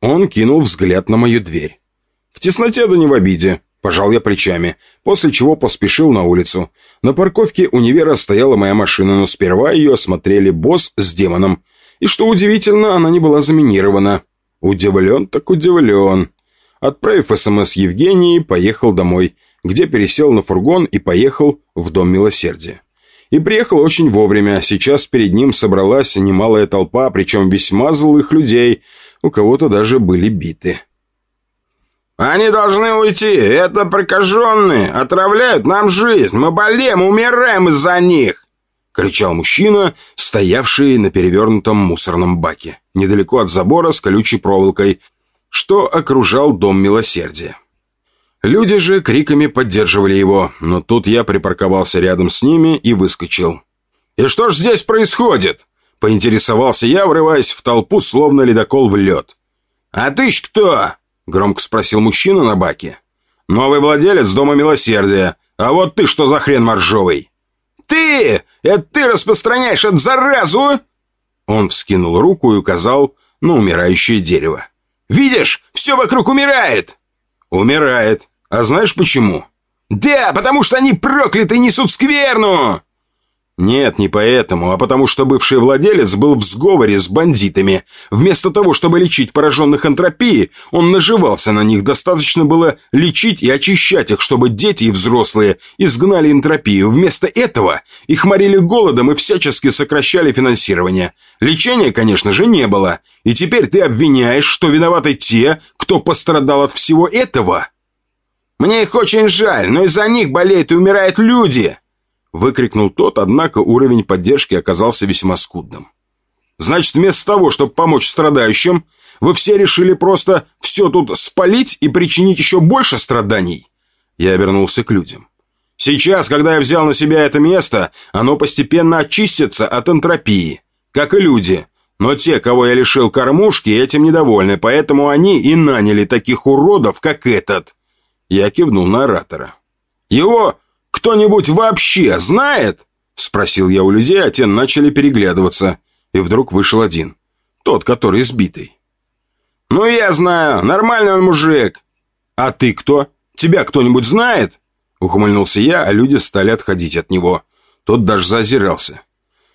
Он кинул взгляд на мою дверь. В тесноте да не в обиде. Пожал я плечами, после чего поспешил на улицу. На парковке универа стояла моя машина, но сперва ее осмотрели босс с демоном. И что удивительно, она не была заминирована. Удивлен так удивлен. Отправив СМС Евгении, поехал домой, где пересел на фургон и поехал в Дом Милосердия. И приехал очень вовремя. Сейчас перед ним собралась немалая толпа, причем весьма злых людей. У кого-то даже были биты. «Они должны уйти! Это прокаженные! Отравляют нам жизнь! Мы болеем, умираем из-за них!» кричал мужчина, стоявший на перевернутом мусорном баке, недалеко от забора с колючей проволокой, что окружал Дом Милосердия. Люди же криками поддерживали его, но тут я припарковался рядом с ними и выскочил. «И что ж здесь происходит?» – поинтересовался я, врываясь в толпу, словно ледокол в лед. «А ты ж кто?» – громко спросил мужчина на баке. «Новый владелец Дома Милосердия. А вот ты что за хрен моржовый?» «Ты! Это ты распространяешь эту заразу!» Он вскинул руку и указал на умирающее дерево. «Видишь, все вокруг умирает!» «Умирает. А знаешь почему?» «Да, потому что они прокляты несут скверну!» Нет, не поэтому, а потому что бывший владелец был в сговоре с бандитами. Вместо того, чтобы лечить пораженных энтропией, он наживался на них. Достаточно было лечить и очищать их, чтобы дети и взрослые изгнали энтропию. Вместо этого их морили голодом и всячески сокращали финансирование. Лечения, конечно же, не было. И теперь ты обвиняешь, что виноваты те, кто пострадал от всего этого? Мне их очень жаль, но из-за них болеют и умирают люди. Выкрикнул тот, однако уровень поддержки оказался весьма скудным. «Значит, вместо того, чтобы помочь страдающим, вы все решили просто все тут спалить и причинить еще больше страданий?» Я обернулся к людям. «Сейчас, когда я взял на себя это место, оно постепенно очистится от энтропии, как и люди. Но те, кого я лишил кормушки, этим недовольны, поэтому они и наняли таких уродов, как этот». Я кивнул на оратора. «Его кто-нибудь вообще знает?» Спросил я у людей, а те начали переглядываться. И вдруг вышел один. Тот, который сбитый. «Ну, я знаю. Нормальный он мужик». «А ты кто? Тебя кто-нибудь знает?» Ухмыльнулся я, а люди стали отходить от него. Тот даже зазирался.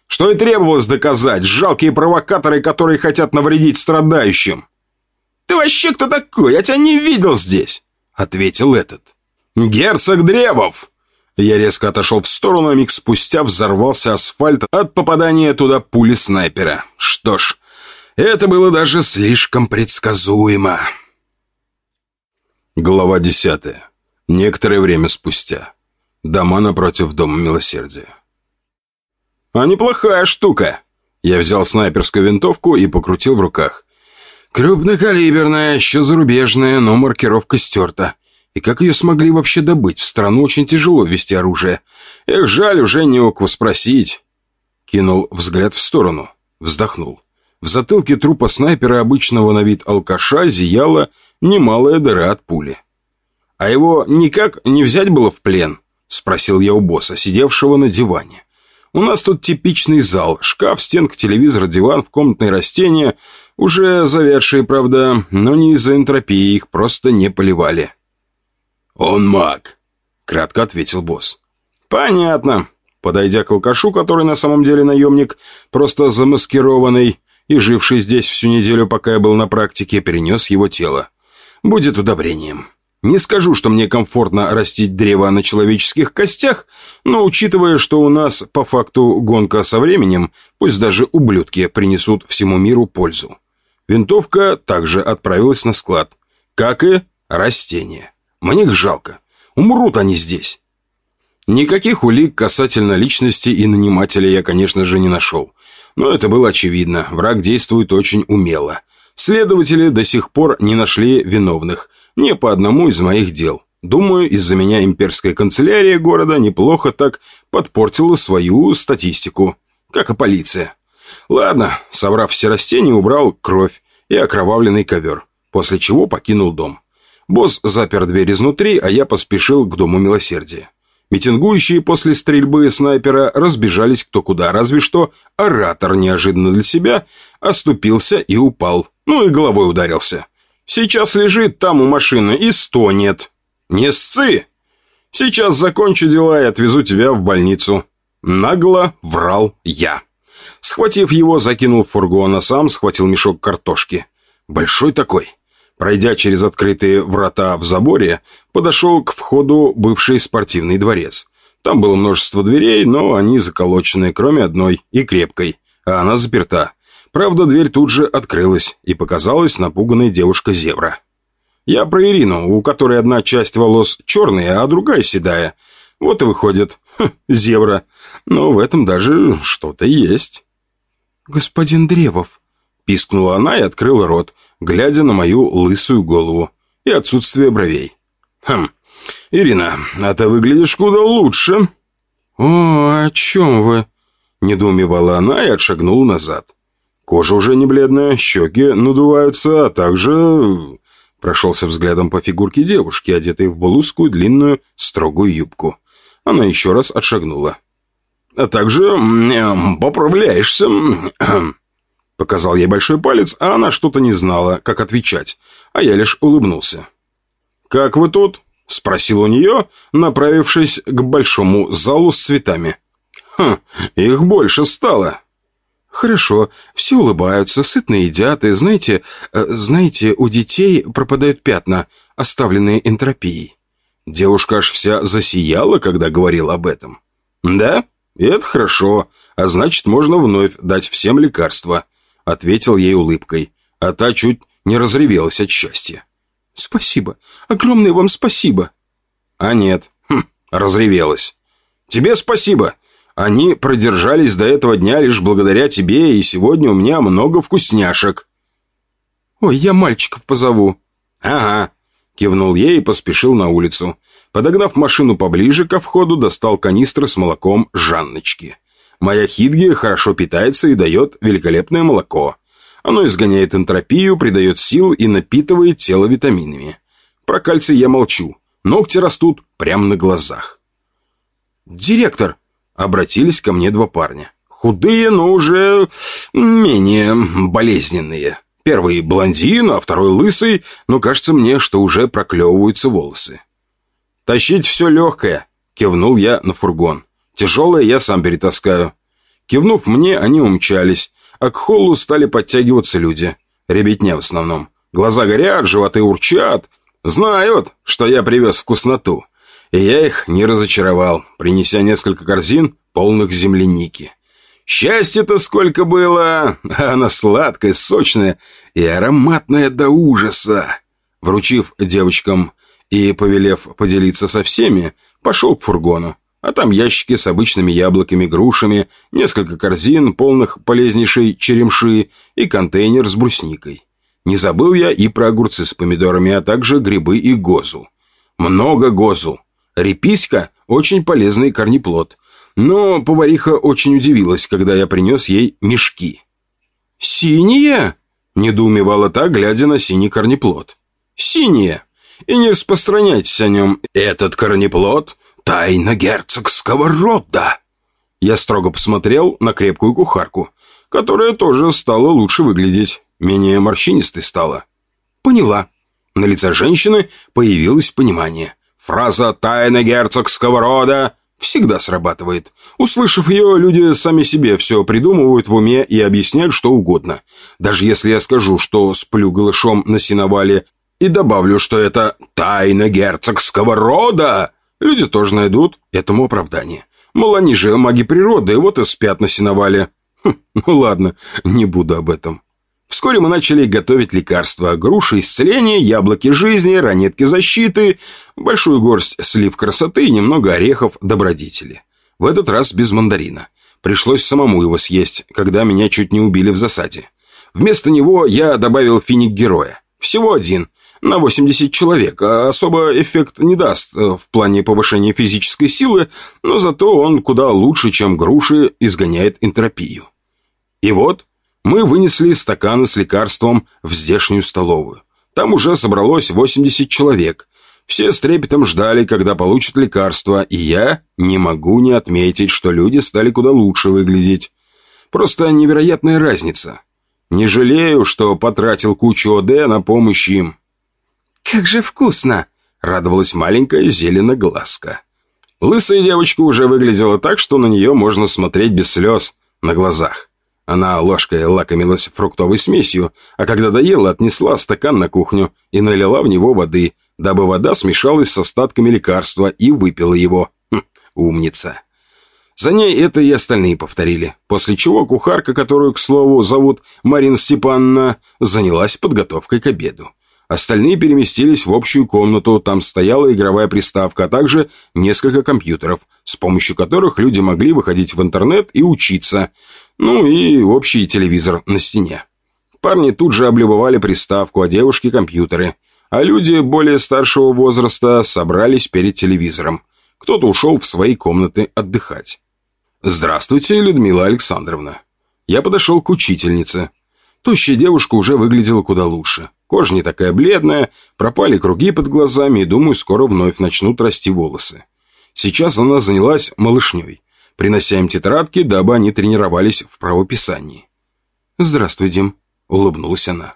«Что и требовалось доказать. Жалкие провокаторы, которые хотят навредить страдающим». «Ты вообще кто такой? Я тебя не видел здесь!» Ответил этот. «Герцог Древов!» Я резко отошел в сторону, а миг спустя взорвался асфальт от попадания туда пули снайпера. Что ж, это было даже слишком предсказуемо. Глава десятая. Некоторое время спустя. Дома напротив Дома Милосердия. «А неплохая штука!» Я взял снайперскую винтовку и покрутил в руках. «Крупнокалиберная, еще зарубежная, но маркировка стерта. И как ее смогли вообще добыть? В страну очень тяжело вести оружие. Эх, жаль, уже не у спросить. Кинул взгляд в сторону. Вздохнул. В затылке трупа снайпера обычного на вид алкаша зияла немалая дыра от пули. «А его никак не взять было в плен?» Спросил я у босса, сидевшего на диване. «У нас тут типичный зал. Шкаф, стенка, телевизор, диван, в комнатные растения. Уже завядшие, правда, но не из-за энтропии, их просто не поливали». «Он маг», — кратко ответил босс. «Понятно». Подойдя к алкашу, который на самом деле наемник, просто замаскированный и живший здесь всю неделю, пока я был на практике, перенес его тело. Будет удобрением. Не скажу, что мне комфортно растить древо на человеческих костях, но учитывая, что у нас по факту гонка со временем, пусть даже ублюдки принесут всему миру пользу. Винтовка также отправилась на склад, как и растения. Мне их жалко. Умрут они здесь. Никаких улик касательно личности и нанимателя я, конечно же, не нашел. Но это было очевидно. Враг действует очень умело. Следователи до сих пор не нашли виновных. Не по одному из моих дел. Думаю, из-за меня имперская канцелярия города неплохо так подпортила свою статистику. Как и полиция. Ладно, собрав все растения, убрал кровь и окровавленный ковер. После чего покинул дом. Босс запер дверь изнутри, а я поспешил к Дому Милосердия. Митингующие после стрельбы снайпера разбежались кто куда, разве что оратор неожиданно для себя оступился и упал, ну и головой ударился. Сейчас лежит там у машины и стонет. Не сцы! Сейчас закончу дела и отвезу тебя в больницу. Нагло врал я. Схватив его, закинул в фургон, а сам схватил мешок картошки. Большой такой. Пройдя через открытые врата в заборе, подошел к входу бывший спортивный дворец. Там было множество дверей, но они заколочены, кроме одной, и крепкой, а она заперта. Правда, дверь тут же открылась, и показалась напуганная девушка-зебра. Я про Ирину, у которой одна часть волос черная, а другая седая. Вот и выходит, хм, зебра. Но в этом даже что-то есть. «Господин Древов», — пискнула она и открыла рот, глядя на мою лысую голову и отсутствие бровей. «Хм, Ирина, а ты выглядишь куда лучше». «О, о чем вы?» — недоумевала она и отшагнула назад. Кожа уже не бледная, щеки надуваются, а также Прошелся взглядом по фигурке девушки, одетой в блузку длинную строгую юбку. Она еще раз отшагнула. «А также э, поправляешься...» Показал ей большой палец, а она что-то не знала, как отвечать, а я лишь улыбнулся. «Как вы тут?» — спросил у нее, направившись к большому залу с цветами. «Хм, их больше стало». «Хорошо, все улыбаются, сытно едят, и знаете, э, знаете, у детей пропадают пятна, оставленные энтропией». Девушка аж вся засияла, когда говорила об этом. «Да? И это хорошо, а значит, можно вновь дать всем лекарства», — ответил ей улыбкой, а та чуть не разревелась от счастья. «Спасибо, огромное вам спасибо». «А нет, хм, разревелась. Тебе спасибо, они продержались до этого дня лишь благодаря тебе, и сегодня у меня много вкусняшек». «Ой, я мальчиков позову». «Ага», — кивнул ей и поспешил на улицу. Подогнав машину поближе ко входу, достал канистры с молоком Жанночки. Моя хидги хорошо питается и дает великолепное молоко. Оно изгоняет энтропию, придает сил и напитывает тело витаминами. Про кальций я молчу. Ногти растут прямо на глазах. «Директор!» Обратились ко мне два парня. Худые, но уже менее болезненные. Первый блондин, а второй лысый, но кажется мне, что уже проклевываются волосы. «Тащить все легкое», — кивнул я на фургон. «Тяжелое я сам перетаскаю». Кивнув мне, они умчались, а к холлу стали подтягиваться люди. Ребятня в основном. Глаза горят, животы урчат. Знают, что я привез вкусноту. И я их не разочаровал, принеся несколько корзин, полных земляники. Счастья-то сколько было! Она сладкая, сочная и ароматная до ужаса. Вручив девочкам и повелев поделиться со всеми, пошел к фургону. А там ящики с обычными яблоками, грушами, несколько корзин, полных полезнейшей черемши и контейнер с брусникой. Не забыл я и про огурцы с помидорами, а также грибы и гозу. Много гозу. Реписька – очень полезный корнеплод. Но повариха очень удивилась, когда я принес ей мешки. «Синие?» – недоумевала та, глядя на синий корнеплод. «Синие! И не распространяйтесь о нем. Этот корнеплод – тайна герцогского рода!» Я строго посмотрел на крепкую кухарку, которая тоже стала лучше выглядеть, менее морщинистой стала. «Поняла». На лице женщины появилось понимание – Фраза «тайна герцогского рода» всегда срабатывает. Услышав ее, люди сами себе все придумывают в уме и объясняют что угодно. Даже если я скажу, что сплю голышом на сеновале и добавлю, что это «тайна герцогского рода», люди тоже найдут этому оправдание. Мол, они же маги природы, вот и спят на сеновале. Хм, ну ладно, не буду об этом. Вскоре мы начали готовить лекарства. Груши исцеления, яблоки жизни, ранетки защиты, большую горсть слив красоты и немного орехов добродетели. В этот раз без мандарина. Пришлось самому его съесть, когда меня чуть не убили в засаде. Вместо него я добавил финик героя. Всего один, на 80 человек, а особо эффект не даст э, в плане повышения физической силы, но зато он куда лучше, чем груши, изгоняет энтропию. И вот мы вынесли стаканы с лекарством в здешнюю столовую. Там уже собралось 80 человек. Все с трепетом ждали, когда получат лекарство, и я не могу не отметить, что люди стали куда лучше выглядеть. Просто невероятная разница. Не жалею, что потратил кучу ОД на помощь им». «Как же вкусно!» — радовалась маленькая зеленоглазка. Лысая девочка уже выглядела так, что на нее можно смотреть без слез на глазах. Она ложкой лакомилась фруктовой смесью, а когда доела, отнесла стакан на кухню и налила в него воды, дабы вода смешалась с остатками лекарства и выпила его. Хм, умница. За ней это и остальные повторили, после чего кухарка, которую, к слову, зовут Марина Степановна, занялась подготовкой к обеду. Остальные переместились в общую комнату, там стояла игровая приставка, а также несколько компьютеров, с помощью которых люди могли выходить в интернет и учиться, ну и общий телевизор на стене. Парни тут же облюбовали приставку, а девушки – компьютеры, а люди более старшего возраста собрались перед телевизором. Кто-то ушел в свои комнаты отдыхать. «Здравствуйте, Людмила Александровна». Я подошел к учительнице. Тощая девушка уже выглядела куда лучше. Кожа не такая бледная, пропали круги под глазами, и, думаю, скоро вновь начнут расти волосы. Сейчас она занялась малышней, принося им тетрадки, дабы они тренировались в правописании. «Здравствуй, Дим», — улыбнулась она.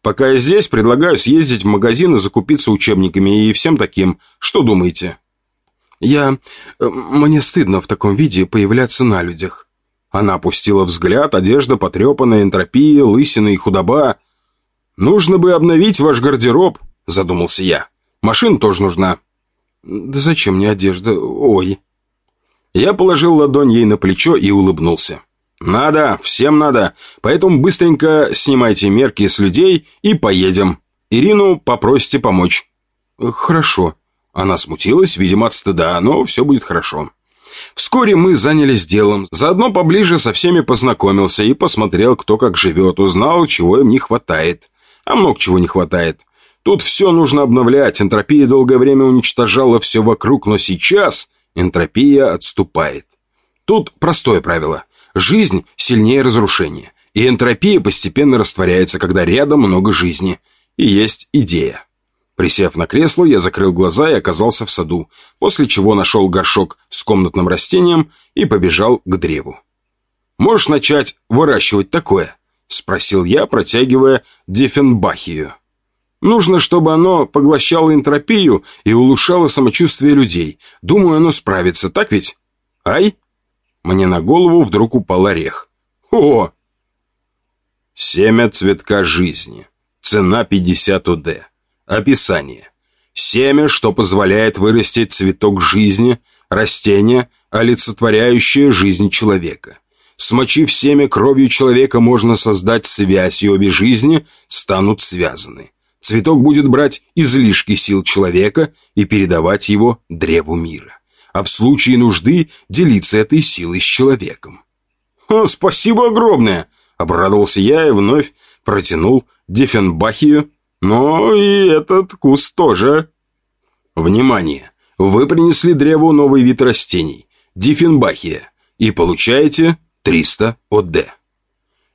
«Пока я здесь, предлагаю съездить в магазин и закупиться учебниками и всем таким. Что думаете?» Я... Э, мне стыдно в таком виде появляться на людях». Она опустила взгляд, одежда потрепанная, энтропия, лысина и худоба. «Нужно бы обновить ваш гардероб», — задумался я. «Машина тоже нужна». «Да зачем мне одежда? Ой». Я положил ладонь ей на плечо и улыбнулся. «Надо, всем надо, поэтому быстренько снимайте мерки с людей и поедем. Ирину попросите помочь». «Хорошо», она смутилась, видимо, от стыда, но все будет хорошо. Вскоре мы занялись делом. Заодно поближе со всеми познакомился и посмотрел, кто как живет, узнал, чего им не хватает. А много чего не хватает. Тут все нужно обновлять. Энтропия долгое время уничтожала все вокруг, но сейчас энтропия отступает. Тут простое правило. Жизнь сильнее разрушения. И энтропия постепенно растворяется, когда рядом много жизни. И есть идея. Присев на кресло, я закрыл глаза и оказался в саду, после чего нашел горшок с комнатным растением и побежал к древу. «Можешь начать выращивать такое?» – спросил я, протягивая дифенбахию. «Нужно, чтобы оно поглощало энтропию и улучшало самочувствие людей. Думаю, оно справится, так ведь? Ай!» Мне на голову вдруг упал орех. «О!» Семя цветка жизни. Цена 50 УД. Описание. Семя, что позволяет вырастить цветок жизни, растение, олицетворяющее жизнь человека. Смочив семя кровью человека, можно создать связь, и обе жизни станут связаны. Цветок будет брать излишки сил человека и передавать его древу мира. А в случае нужды делиться этой силой с человеком. «О, спасибо огромное!» — обрадовался я и вновь протянул Дефенбахию но и этот куст тоже. Внимание! Вы принесли древу новый вид растений – диффенбахия, и получаете 300 ОД.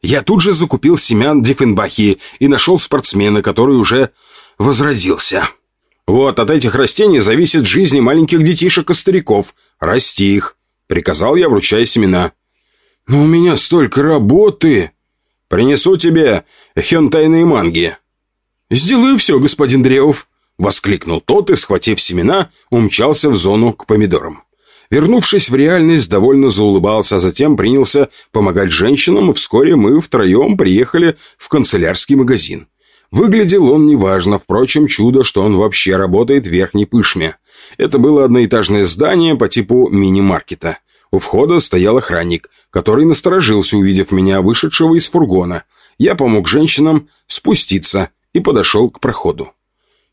Я тут же закупил семян диффенбахии и нашел спортсмена, который уже возродился. Вот от этих растений зависит жизнь маленьких детишек и стариков. Расти их, приказал я, вручая семена. Но у меня столько работы. Принесу тебе хентайные манги. «Сделаю все, господин Древов!» — воскликнул тот и, схватив семена, умчался в зону к помидорам. Вернувшись в реальность, довольно заулыбался, а затем принялся помогать женщинам, и вскоре мы втроем приехали в канцелярский магазин. Выглядел он неважно, впрочем, чудо, что он вообще работает в верхней пышме. Это было одноэтажное здание по типу мини-маркета. У входа стоял охранник, который насторожился, увидев меня, вышедшего из фургона. Я помог женщинам спуститься, и подошел к проходу.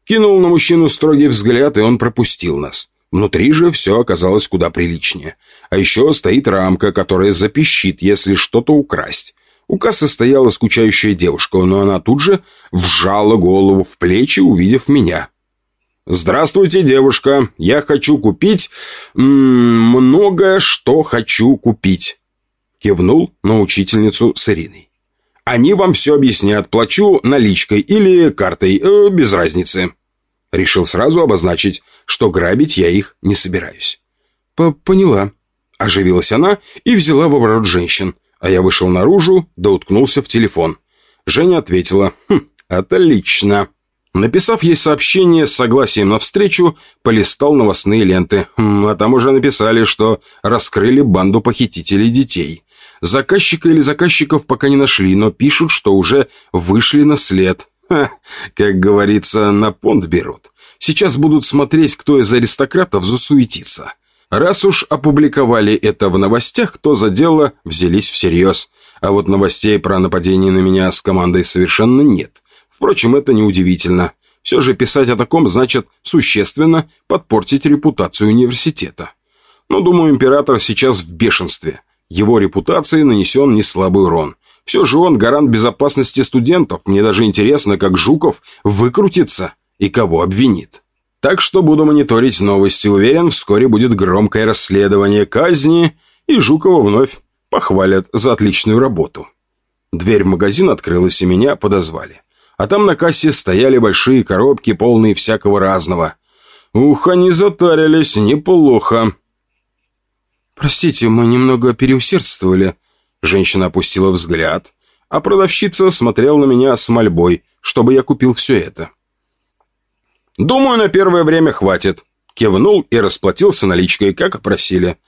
Кинул на мужчину строгий взгляд, и он пропустил нас. Внутри же все оказалось куда приличнее. А еще стоит рамка, которая запищит, если что-то украсть. У кассы стояла скучающая девушка, но она тут же вжала голову в плечи, увидев меня. «Здравствуйте, девушка. Я хочу купить... Многое, что хочу купить». Кивнул на учительницу с Ириной. Они вам все объяснят, плачу наличкой или картой, э, без разницы. Решил сразу обозначить, что грабить я их не собираюсь. П «Поняла», — оживилась она и взяла в оборот женщин, а я вышел наружу, да уткнулся в телефон. Женя ответила «Хм, отлично». Написав ей сообщение с согласием на встречу, полистал новостные ленты. Хм, а там уже написали, что раскрыли банду похитителей детей. Заказчика или заказчиков пока не нашли, но пишут, что уже вышли на след. Ха, как говорится, на понт берут. Сейчас будут смотреть, кто из аристократов засуетится. Раз уж опубликовали это в новостях, то за дело взялись всерьез. А вот новостей про нападение на меня с командой совершенно нет. Впрочем, это неудивительно. Все же писать о таком значит существенно подпортить репутацию университета. Но, думаю, император сейчас в бешенстве. Его репутации нанесен неслабый урон. Все же он гарант безопасности студентов. Мне даже интересно, как Жуков выкрутится и кого обвинит. Так что буду мониторить новости. Уверен, вскоре будет громкое расследование казни, и Жукова вновь похвалят за отличную работу. Дверь в магазин открылась, и меня подозвали. А там на кассе стояли большие коробки, полные всякого разного. Ух, они затарились, неплохо. «Простите, мы немного переусердствовали», Женщина опустила взгляд, а продавщица смотрела на меня с мольбой, чтобы я купил все это. «Думаю, на первое время хватит», — кивнул и расплатился наличкой, как просили.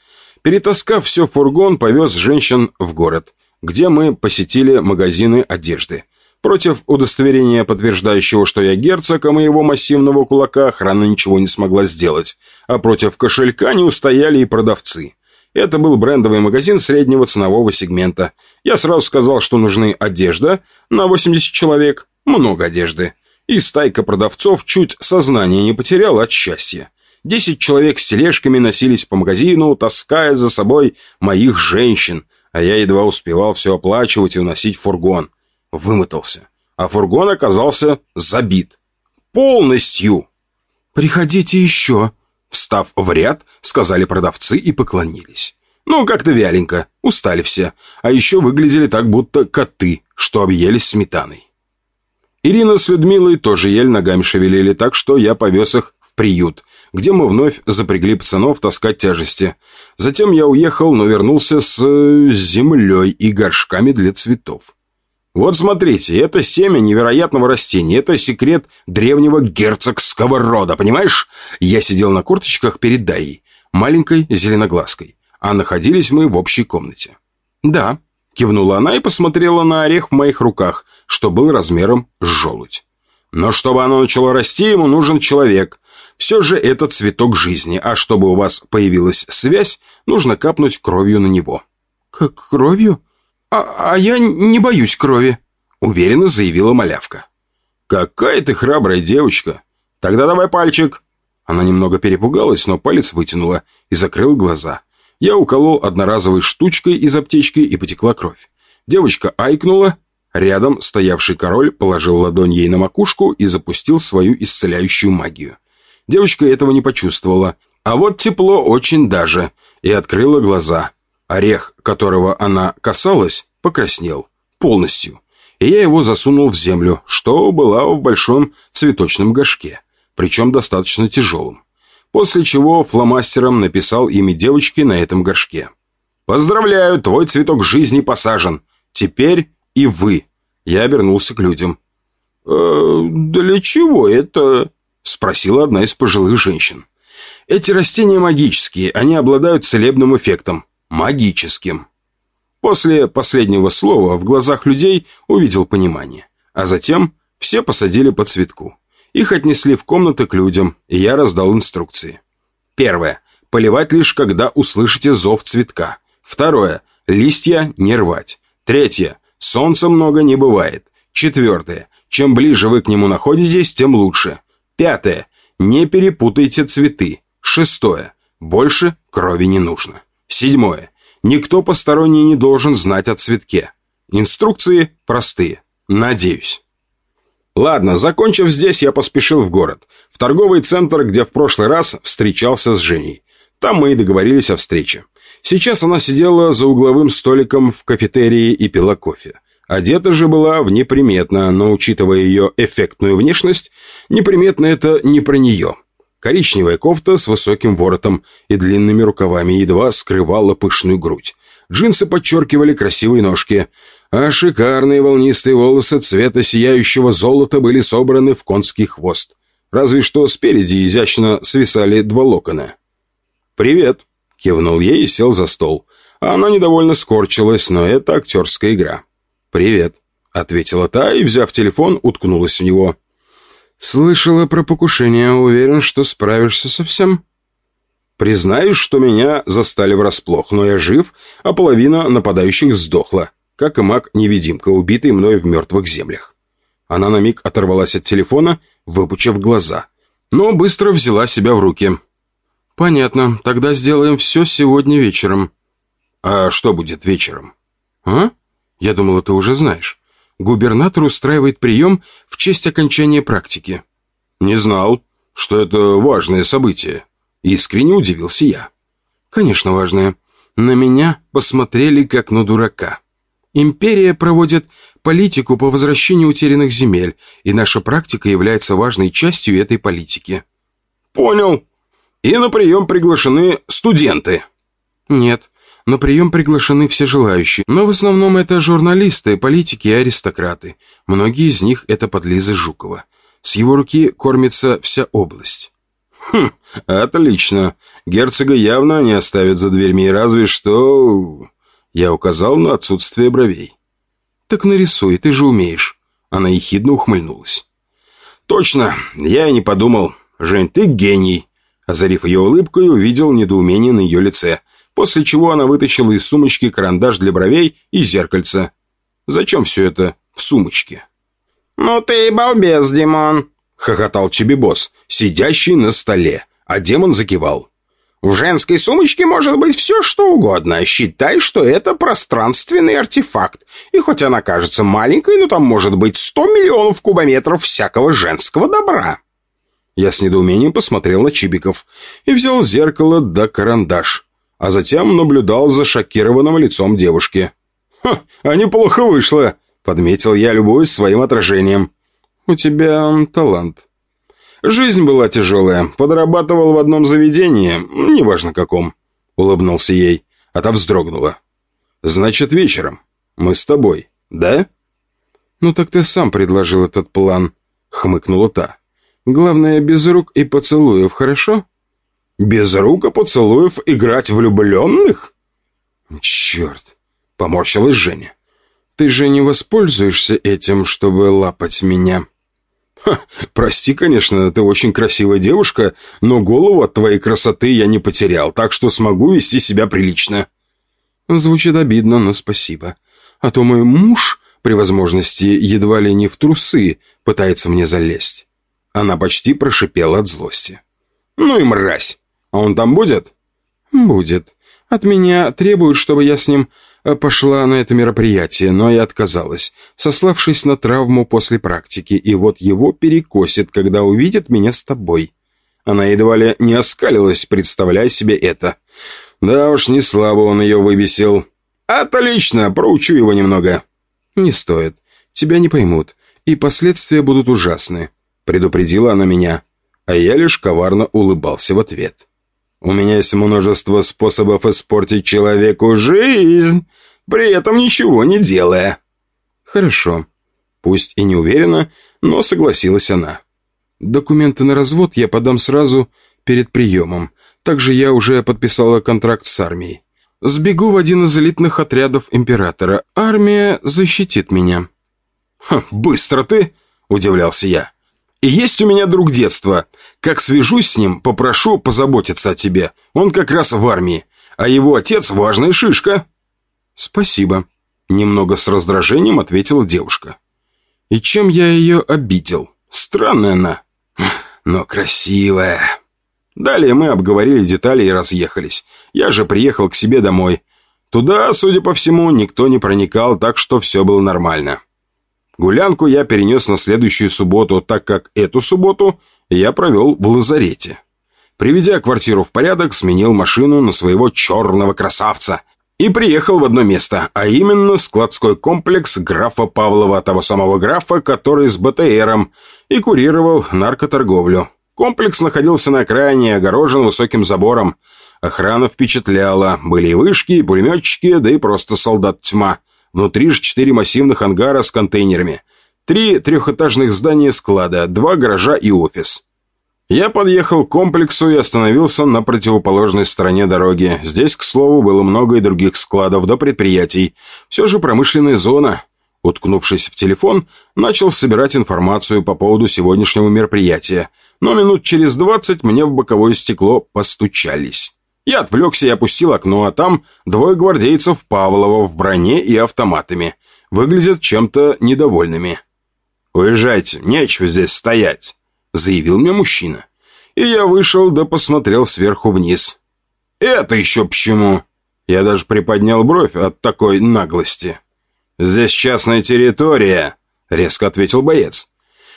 Перетаскав все в фургон, повез женщин в город, где мы посетили магазины одежды. Против удостоверения, подтверждающего, что я герцог, а моего массивного кулака охрана ничего не смогла сделать, а против кошелька не устояли и продавцы. Это был брендовый магазин среднего ценового сегмента. Я сразу сказал, что нужны одежда на 80 человек, много одежды. И стайка продавцов чуть сознание не потеряла от счастья. Десять человек с тележками носились по магазину, таская за собой моих женщин, а я едва успевал все оплачивать и уносить в фургон. Вымотался. А фургон оказался забит. Полностью. «Приходите еще», Встав в ряд, сказали продавцы и поклонились. Ну, как-то вяленько, устали все, а еще выглядели так, будто коты, что объелись сметаной. Ирина с Людмилой тоже еле ногами шевелили, так что я повез их в приют, где мы вновь запрягли пацанов таскать тяжести. Затем я уехал, но вернулся с э, землей и горшками для цветов. Вот смотрите, это семя невероятного растения, это секрет древнего герцогского рода, понимаешь? Я сидел на курточках перед Дарьей, маленькой зеленоглазкой, а находились мы в общей комнате. «Да», — кивнула она и посмотрела на орех в моих руках, что был размером с желудь. «Но чтобы оно начало расти, ему нужен человек. Все же это цветок жизни, а чтобы у вас появилась связь, нужно капнуть кровью на него». «Как кровью?» «А, а я не боюсь крови», — уверенно заявила малявка. «Какая ты храбрая девочка! Тогда давай пальчик!» Она немного перепугалась, но палец вытянула и закрыла глаза. Я уколол одноразовой штучкой из аптечки и потекла кровь. Девочка айкнула. Рядом стоявший король положил ладонь ей на макушку и запустил свою исцеляющую магию. Девочка этого не почувствовала, а вот тепло очень даже, и открыла глаза. Орех, которого она касалась, покраснел. Полностью. И я его засунул в землю, что была в большом цветочном горшке. Причем достаточно тяжелом. После чего фломастером написал имя девочки на этом горшке. «Поздравляю, твой цветок жизни посажен. Теперь и вы». Я обернулся к людям. «Э, «Для чего это?» Спросила одна из пожилых женщин. «Эти растения магические, они обладают целебным эффектом магическим. После последнего слова в глазах людей увидел понимание, а затем все посадили по цветку. Их отнесли в комнаты к людям, и я раздал инструкции. Первое. Поливать лишь, когда услышите зов цветка. Второе. Листья не рвать. Третье. Солнца много не бывает. Четвертое. Чем ближе вы к нему находитесь, тем лучше. Пятое. Не перепутайте цветы. Шестое. Больше крови не нужно. Седьмое. Никто посторонний не должен знать о цветке. Инструкции простые. Надеюсь. Ладно, закончив здесь, я поспешил в город. В торговый центр, где в прошлый раз встречался с Женей. Там мы и договорились о встрече. Сейчас она сидела за угловым столиком в кафетерии и пила кофе. Одета же была в неприметно, но, учитывая ее эффектную внешность, неприметно это не про нее. Коричневая кофта с высоким воротом и длинными рукавами едва скрывала пышную грудь. Джинсы подчеркивали красивые ножки. а шикарные волнистые волосы цвета сияющего золота были собраны в конский хвост. Разве что спереди изящно свисали два локона. «Привет!» — кивнул ей и сел за стол. Она недовольно скорчилась, но это актерская игра. «Привет!» — ответила та и, взяв телефон, уткнулась в него. «Слышала про покушение. Уверен, что справишься со всем?» «Признаюсь, что меня застали врасплох, но я жив, а половина нападающих сдохла, как и маг-невидимка, убитый мной в мертвых землях». Она на миг оторвалась от телефона, выпучив глаза, но быстро взяла себя в руки. «Понятно, тогда сделаем все сегодня вечером». «А что будет вечером?» «А? Я думала, ты уже знаешь. Губернатор устраивает прием в честь окончания практики». «Не знал, что это важное событие». Искренне удивился я. «Конечно важное. На меня посмотрели как на дурака. Империя проводит политику по возвращению утерянных земель, и наша практика является важной частью этой политики». «Понял. И на прием приглашены студенты?» «Нет, на прием приглашены все желающие, но в основном это журналисты, политики и аристократы. Многие из них это подлизы Жукова. С его руки кормится вся область». «Хм, отлично. Герцога явно не оставят за дверьми, разве что...» Я указал на отсутствие бровей. «Так нарисуй, ты же умеешь». Она ехидно ухмыльнулась. «Точно, я и не подумал. Жень, ты гений». Озарив ее улыбкой, увидел недоумение на ее лице, после чего она вытащила из сумочки карандаш для бровей и зеркальце. «Зачем все это в сумочке?» «Ну ты и балбес, Димон», — хохотал Чебибос, сидящий на столе, а демон закивал. В женской сумочке может быть все, что угодно. Считай, что это пространственный артефакт. И хоть она кажется маленькой, но там может быть сто миллионов кубометров всякого женского добра. Я с недоумением посмотрел на Чибиков и взял зеркало да карандаш, а затем наблюдал за шокированным лицом девушки. «Ха, а неплохо вышло», — подметил я, любуясь своим отражением. «У тебя талант», Жизнь была тяжелая. Подрабатывал в одном заведении, неважно каком. Улыбнулся ей, а та вздрогнула. Значит, вечером. Мы с тобой, да? Ну так ты сам предложил этот план, хмыкнула та. Главное, без рук и поцелуев, хорошо? Без рук и поцелуев играть влюбленных? Черт, поморщилась Женя. Ты же не воспользуешься этим, чтобы лапать меня? Ха, прости, конечно, ты очень красивая девушка, но голову от твоей красоты я не потерял, так что смогу вести себя прилично». Звучит обидно, но спасибо. А то мой муж, при возможности, едва ли не в трусы, пытается мне залезть. Она почти прошипела от злости. «Ну и мразь! А он там будет?» «Будет. От меня требуют, чтобы я с ним Э, пошла на это мероприятие, но я отказалась, сославшись на травму после практики, и вот его перекосит, когда увидит меня с тобой. Она едва ли не оскалилась, представляя себе это. Да уж, не слабо он ее выбесил. «Отлично, проучу его немного». «Не стоит. Тебя не поймут, и последствия будут ужасны», — предупредила она меня, а я лишь коварно улыбался в ответ. У меня есть множество способов испортить человеку жизнь, при этом ничего не делая». «Хорошо. Пусть и не уверена, но согласилась она. Документы на развод я подам сразу перед приемом. Также я уже подписала контракт с армией. Сбегу в один из элитных отрядов императора. Армия защитит меня». «Ха, быстро ты!» – удивлялся я. Есть у меня друг детства. Как свяжусь с ним, попрошу позаботиться о тебе. Он как раз в армии, а его отец важная шишка». «Спасибо», — немного с раздражением ответила девушка. «И чем я ее обидел? Странная она, но красивая». Далее мы обговорили детали и разъехались. Я же приехал к себе домой. Туда, судя по всему, никто не проникал, так что все было нормально. Гулянку я перенес на следующую субботу, так как эту субботу я провел в лазарете. Приведя квартиру в порядок, сменил машину на своего черного красавца и приехал в одно место, а именно складской комплекс графа Павлова, того самого графа, который с БТРом и курировал наркоторговлю. Комплекс находился на окраине, огорожен высоким забором. Охрана впечатляла, были и вышки, и пулеметчики, да и просто солдат тьма – Внутри же четыре массивных ангара с контейнерами. Три трехэтажных здания склада, два гаража и офис. Я подъехал к комплексу и остановился на противоположной стороне дороги. Здесь, к слову, было много и других складов до предприятий. Все же промышленная зона. Уткнувшись в телефон, начал собирать информацию по поводу сегодняшнего мероприятия. Но минут через двадцать мне в боковое стекло постучались. Я отвлекся и опустил окно, а там двое гвардейцев Павлова в броне и автоматами. Выглядят чем-то недовольными. «Уезжайте, нечего здесь стоять» заявил мне мужчина. И я вышел да посмотрел сверху вниз. «Это еще почему?» Я даже приподнял бровь от такой наглости. «Здесь частная территория», — резко ответил боец.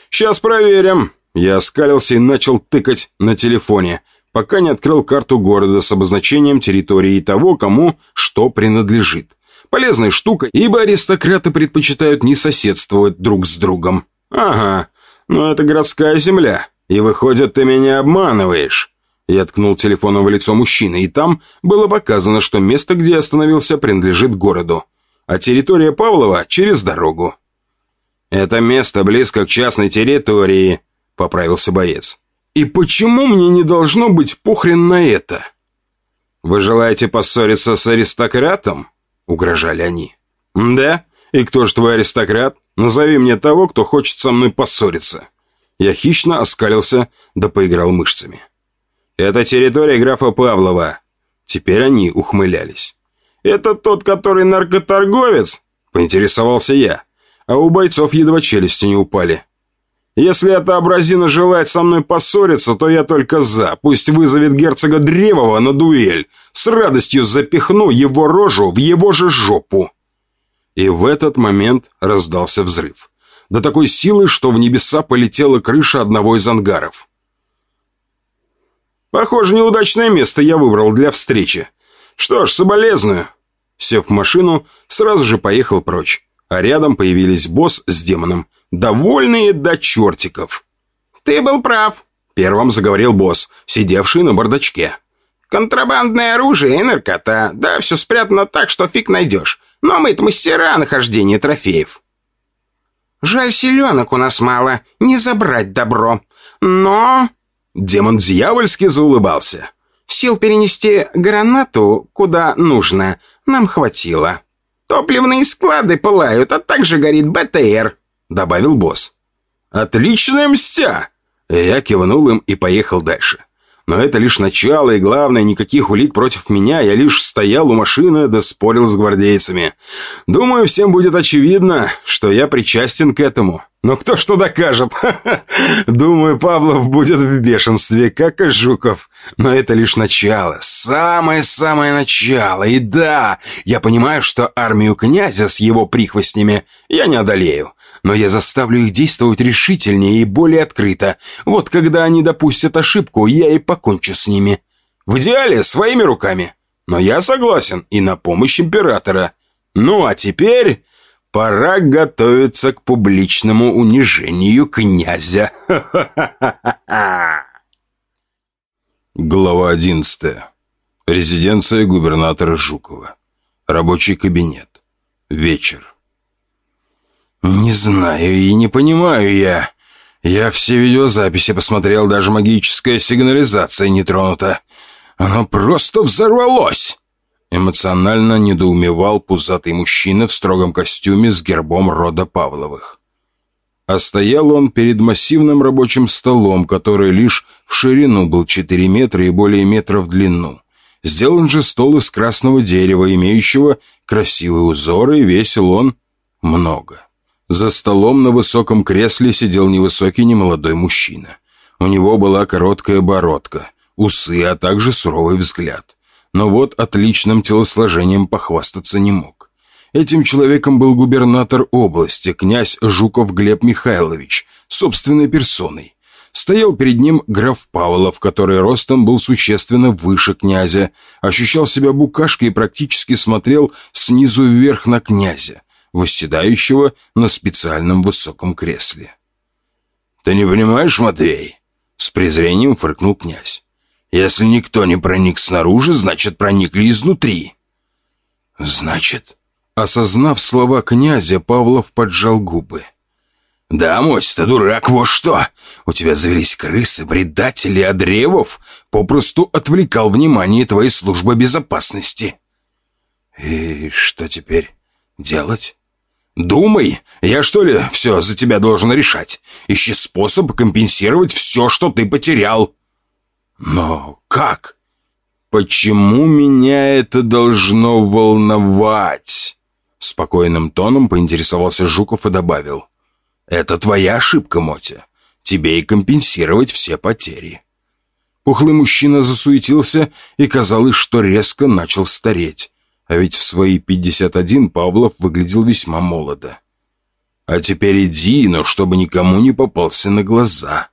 «Сейчас проверим». Я оскалился и начал тыкать на телефоне, пока не открыл карту города с обозначением территории и того, кому что принадлежит. Полезная штука, ибо аристократы предпочитают не соседствовать друг с другом. Ага, «Но это городская земля, и выходит, ты меня обманываешь». Я ткнул телефоном в лицо мужчины, и там было показано, что место, где я остановился, принадлежит городу, а территория Павлова через дорогу. «Это место близко к частной территории», — поправился боец. «И почему мне не должно быть похрен на это?» «Вы желаете поссориться с аристократом?» — угрожали они. «Да? И кто же твой аристократ? Назови мне того, кто хочет со мной поссориться». Я хищно оскалился, да поиграл мышцами. «Это территория графа Павлова». Теперь они ухмылялись. «Это тот, который наркоторговец?» Поинтересовался я, а у бойцов едва челюсти не упали. «Если эта образина желает со мной поссориться, то я только за. Пусть вызовет герцога Древова на дуэль. С радостью запихну его рожу в его же жопу». И в этот момент раздался взрыв. До такой силы, что в небеса полетела крыша одного из ангаров. «Похоже, неудачное место я выбрал для встречи. Что ж, соболезную». Сев в машину, сразу же поехал прочь. А рядом появились босс с демоном, довольные до чертиков. «Ты был прав», — первым заговорил босс, сидевший на бардачке. «Контрабандное оружие и наркота. Да, все спрятано так, что фиг найдешь. Но мы-то мастера нахождения трофеев. Жаль, селенок у нас мало, не забрать добро. Но...» Демон дьявольски заулыбался. «Сил перенести гранату куда нужно нам хватило. Топливные склады пылают, а также горит БТР», — добавил босс. «Отличная мстя!» Я кивнул им и поехал дальше. Но это лишь начало, и главное, никаких улик против меня, я лишь стоял у машины да спорил с гвардейцами. Думаю, всем будет очевидно, что я причастен к этому. Но кто что докажет? Думаю, Павлов будет в бешенстве, как и Жуков. Но это лишь начало, самое-самое начало. И да, я понимаю, что армию князя с его прихвостнями я не одолею но я заставлю их действовать решительнее и более открыто. Вот когда они допустят ошибку, я и покончу с ними. В идеале своими руками. Но я согласен и на помощь императора. Ну а теперь пора готовиться к публичному унижению князя. Глава одиннадцатая. Резиденция губернатора Жукова. Рабочий кабинет. Вечер. «Не знаю и не понимаю я. Я все видеозаписи посмотрел, даже магическая сигнализация не тронута. Оно просто взорвалось!» Эмоционально недоумевал пузатый мужчина в строгом костюме с гербом рода Павловых. А стоял он перед массивным рабочим столом, который лишь в ширину был 4 метра и более метра в длину. Сделан же стол из красного дерева, имеющего красивые узоры, и весил он много. За столом на высоком кресле сидел невысокий немолодой мужчина. У него была короткая бородка, усы, а также суровый взгляд. Но вот отличным телосложением похвастаться не мог. Этим человеком был губернатор области, князь Жуков Глеб Михайлович, собственной персоной. Стоял перед ним граф Павлов, который ростом был существенно выше князя, ощущал себя букашкой и практически смотрел снизу вверх на князя, восседающего на специальном высоком кресле. «Ты не понимаешь, Матвей?» С презрением фыркнул князь. «Если никто не проник снаружи, значит, проникли изнутри». «Значит?» Осознав слова князя, Павлов поджал губы. «Да, мось, ты дурак, вот что! У тебя завелись крысы, предатели, а Древов попросту отвлекал внимание твоей службы безопасности». «И что теперь делать?» «Думай, я что ли все за тебя должен решать? Ищи способ компенсировать все, что ты потерял». «Но как?» «Почему меня это должно волновать?» Спокойным тоном поинтересовался Жуков и добавил. «Это твоя ошибка, Мотя. Тебе и компенсировать все потери». Пухлый мужчина засуетился, и казалось, что резко начал стареть. А ведь в свои 51 Павлов выглядел весьма молодо. «А теперь иди, но чтобы никому не попался на глаза».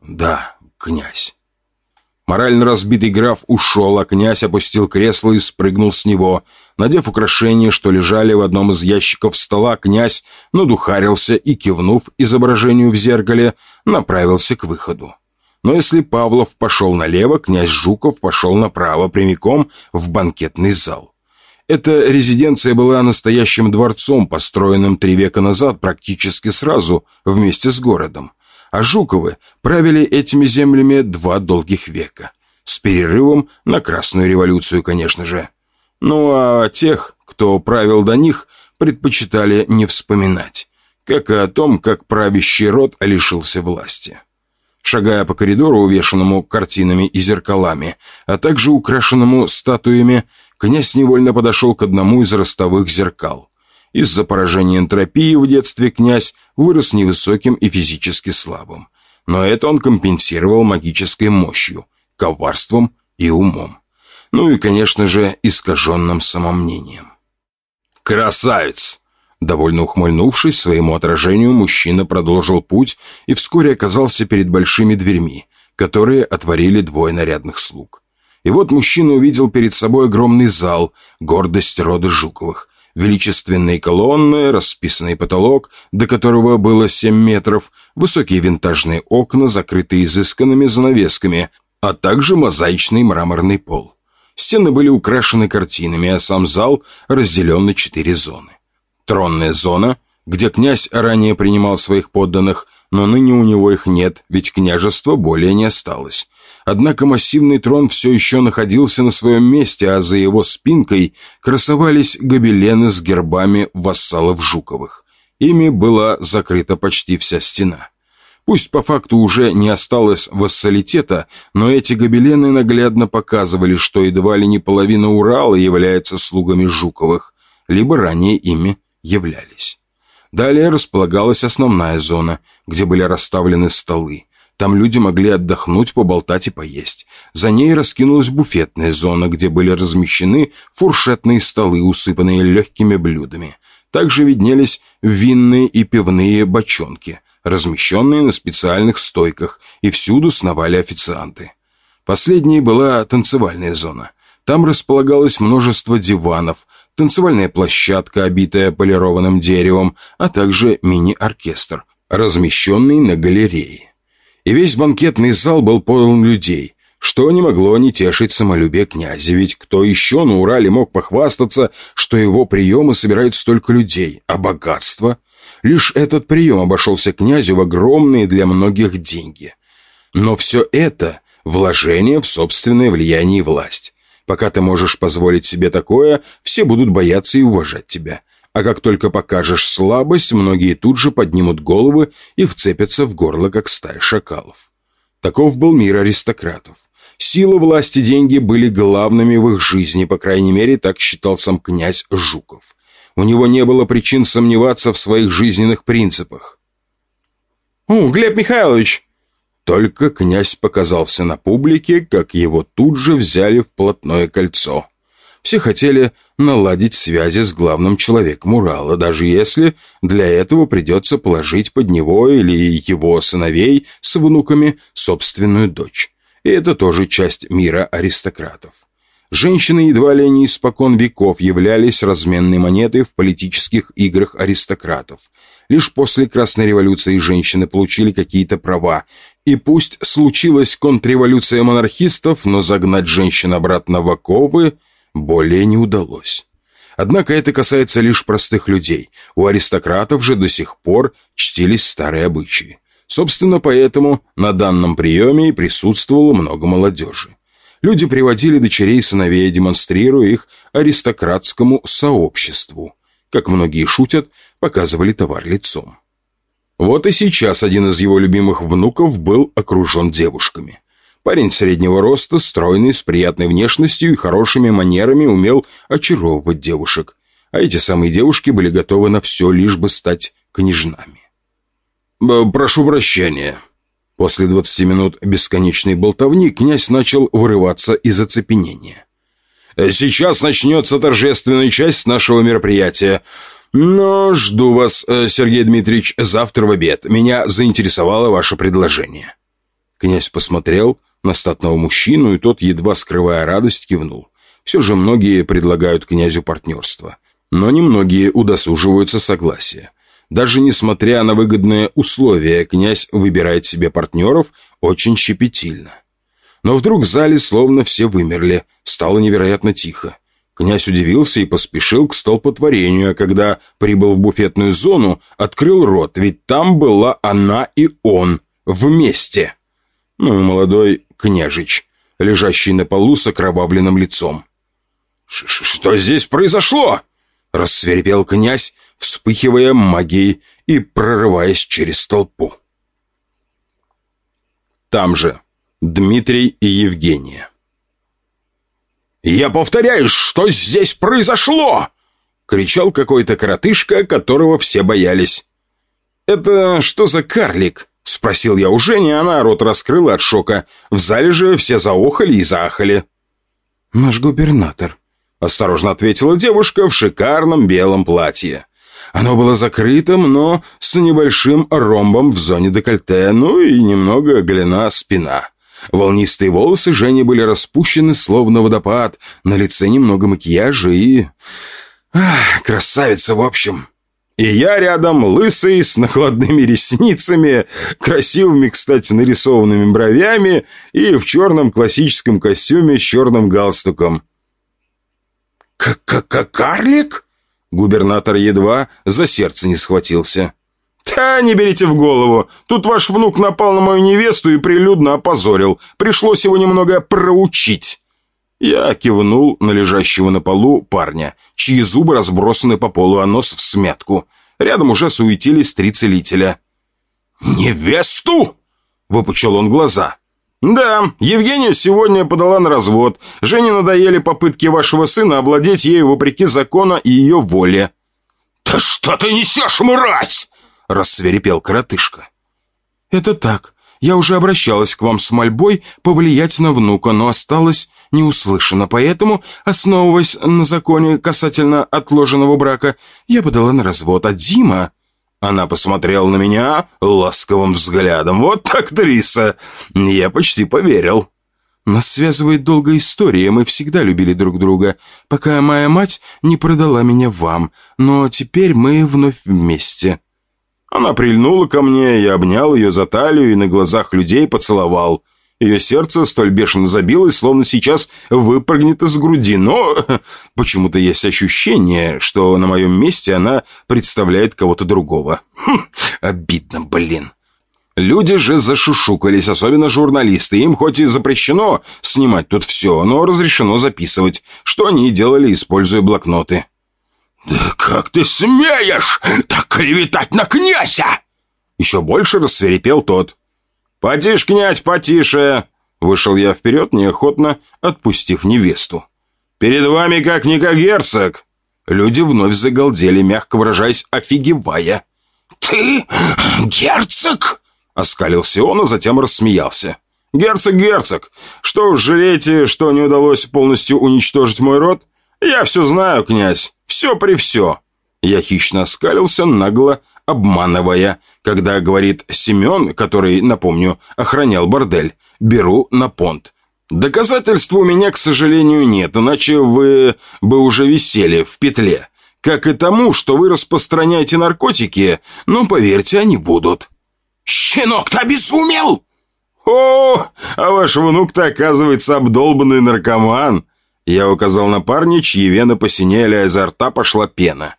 «Да, князь». Морально разбитый граф ушел, а князь опустил кресло и спрыгнул с него. Надев украшения, что лежали в одном из ящиков стола, князь надухарился и, кивнув изображению в зеркале, направился к выходу. Но если Павлов пошел налево, князь Жуков пошел направо, прямиком в банкетный зал. Эта резиденция была настоящим дворцом, построенным три века назад практически сразу, вместе с городом а Жуковы правили этими землями два долгих века. С перерывом на Красную революцию, конечно же. Ну а тех, кто правил до них, предпочитали не вспоминать, как и о том, как правящий род лишился власти. Шагая по коридору, увешанному картинами и зеркалами, а также украшенному статуями, князь невольно подошел к одному из ростовых зеркал. Из-за поражения энтропии в детстве князь вырос невысоким и физически слабым. Но это он компенсировал магической мощью, коварством и умом. Ну и, конечно же, искаженным самомнением. «Красавец!» Довольно ухмыльнувшись своему отражению, мужчина продолжил путь и вскоре оказался перед большими дверьми, которые отворили двое нарядных слуг. И вот мужчина увидел перед собой огромный зал, гордость рода Жуковых, величественные колонны, расписанный потолок, до которого было 7 метров, высокие винтажные окна, закрытые изысканными занавесками, а также мозаичный мраморный пол. Стены были украшены картинами, а сам зал разделен на четыре зоны. Тронная зона, где князь ранее принимал своих подданных, но ныне у него их нет, ведь княжества более не осталось. Однако массивный трон все еще находился на своем месте, а за его спинкой красовались гобелены с гербами вассалов Жуковых. Ими была закрыта почти вся стена. Пусть по факту уже не осталось вассалитета, но эти гобелены наглядно показывали, что едва ли не половина Урала является слугами Жуковых, либо ранее ими являлись. Далее располагалась основная зона, где были расставлены столы. Там люди могли отдохнуть, поболтать и поесть. За ней раскинулась буфетная зона, где были размещены фуршетные столы, усыпанные легкими блюдами. Также виднелись винные и пивные бочонки, размещенные на специальных стойках, и всюду сновали официанты. Последней была танцевальная зона. Там располагалось множество диванов, танцевальная площадка, обитая полированным деревом, а также мини-оркестр, размещенный на галерее и весь банкетный зал был полон людей, что не могло не тешить самолюбие князя, ведь кто еще на Урале мог похвастаться, что его приемы собирают столько людей, а богатство? Лишь этот прием обошелся князю в огромные для многих деньги. Но все это – вложение в собственное влияние и власть. Пока ты можешь позволить себе такое, все будут бояться и уважать тебя – а как только покажешь слабость, многие тут же поднимут головы и вцепятся в горло, как стая шакалов. Таков был мир аристократов. Сила, власти, деньги были главными в их жизни, по крайней мере, так считал сам князь Жуков. У него не было причин сомневаться в своих жизненных принципах. «О, Глеб Михайлович!» Только князь показался на публике, как его тут же взяли в плотное кольцо. Все хотели наладить связи с главным человеком Урала, даже если для этого придется положить под него или его сыновей с внуками собственную дочь. И это тоже часть мира аристократов. Женщины едва ли не испокон веков являлись разменной монетой в политических играх аристократов. Лишь после Красной революции женщины получили какие-то права, и пусть случилась контрреволюция монархистов, но загнать женщин обратно в оковы более не удалось. Однако это касается лишь простых людей. У аристократов же до сих пор чтились старые обычаи. Собственно, поэтому на данном приеме и присутствовало много молодежи. Люди приводили дочерей и сыновей, демонстрируя их аристократскому сообществу. Как многие шутят, показывали товар лицом. Вот и сейчас один из его любимых внуков был окружен девушками. Парень среднего роста, стройный, с приятной внешностью и хорошими манерами умел очаровывать девушек. А эти самые девушки были готовы на все, лишь бы стать княжнами. «Прошу прощения». После двадцати минут бесконечной болтовни князь начал вырываться из оцепенения. «Сейчас начнется торжественная часть нашего мероприятия. Но жду вас, э, Сергей Дмитриевич, завтра в обед. Меня заинтересовало ваше предложение». Князь посмотрел на статного мужчину, и тот, едва скрывая радость, кивнул. Все же многие предлагают князю партнерство, но немногие удосуживаются согласия. Даже несмотря на выгодные условия, князь выбирает себе партнеров очень щепетильно. Но вдруг в зале словно все вымерли, стало невероятно тихо. Князь удивился и поспешил к столпотворению, а когда прибыл в буфетную зону, открыл рот, ведь там была она и он, вместе. Ну и молодой княжич, лежащий на полу с окровавленным лицом. «Что здесь произошло?» — рассверепел князь, вспыхивая магией и прорываясь через толпу. Там же Дмитрий и Евгения. «Я повторяю, что здесь произошло!» — кричал какой-то коротышка, которого все боялись. «Это что за карлик?» — спросил я у Жени, она рот раскрыла от шока. В зале же все заохали и заахали. «Наш губернатор», — осторожно ответила девушка в шикарном белом платье. Оно было закрытым, но с небольшим ромбом в зоне декольте, ну и немного голена спина. Волнистые волосы Жени были распущены, словно водопад, на лице немного макияжа и... Ах, красавица, в общем. И я рядом, лысый, с накладными ресницами, красивыми, кстати, нарисованными бровями и в черном классическом костюме с черным галстуком. «К-к-к-карлик?» Губернатор едва за сердце не схватился. «Да не берите в голову. Тут ваш внук напал на мою невесту и прилюдно опозорил. Пришлось его немного проучить». Я кивнул на лежащего на полу парня, чьи зубы разбросаны по полу, а нос в смятку. Рядом уже суетились три целителя. «Невесту?» — выпучил он глаза. «Да, Евгения сегодня подала на развод. Жене надоели попытки вашего сына овладеть ею вопреки закона и ее воле». «Да что ты несешь, мразь?» — рассверепел коротышка. «Это так. Я уже обращалась к вам с мольбой повлиять на внука, но осталось неуслышано, поэтому, основываясь на законе касательно отложенного брака, я подала на развод, а Дима...» Она посмотрела на меня ласковым взглядом. «Вот актриса! Я почти поверил!» Нас связывает долгая история, мы всегда любили друг друга, пока моя мать не продала меня вам, но теперь мы вновь вместе. Она прильнула ко мне, я обнял ее за талию и на глазах людей поцеловал. Ее сердце столь бешено забилось, словно сейчас выпрыгнет из груди, но почему-то есть ощущение, что на моем месте она представляет кого-то другого. Хм, обидно, блин. Люди же зашушукались, особенно журналисты. Им хоть и запрещено снимать тут все, но разрешено записывать, что они делали, используя блокноты. «Да как ты смеешь так клеветать на князя?» Еще больше рассверепел тот. «Потише, князь, потише!» Вышел я вперед, неохотно отпустив невесту. «Перед вами как-никак герцог!» Люди вновь загалдели, мягко выражаясь, офигевая. «Ты герцог?» Оскалился он, а затем рассмеялся. «Герцог, герцог! Что уж жалеете, что не удалось полностью уничтожить мой род? Я все знаю, князь, все при все!» Я хищно оскалился, нагло обманывая. Когда говорит Семен, который, напомню, охранял бордель, беру на понт. Доказательств у меня, к сожалению, нет, иначе вы бы уже висели в петле. Как и тому, что вы распространяете наркотики, но, поверьте, они будут. «Щенок-то обезумел!» «О, а ваш внук-то, оказывается, обдолбанный наркоман!» Я указал на парня, чьи вены посинели, а изо рта пошла пена.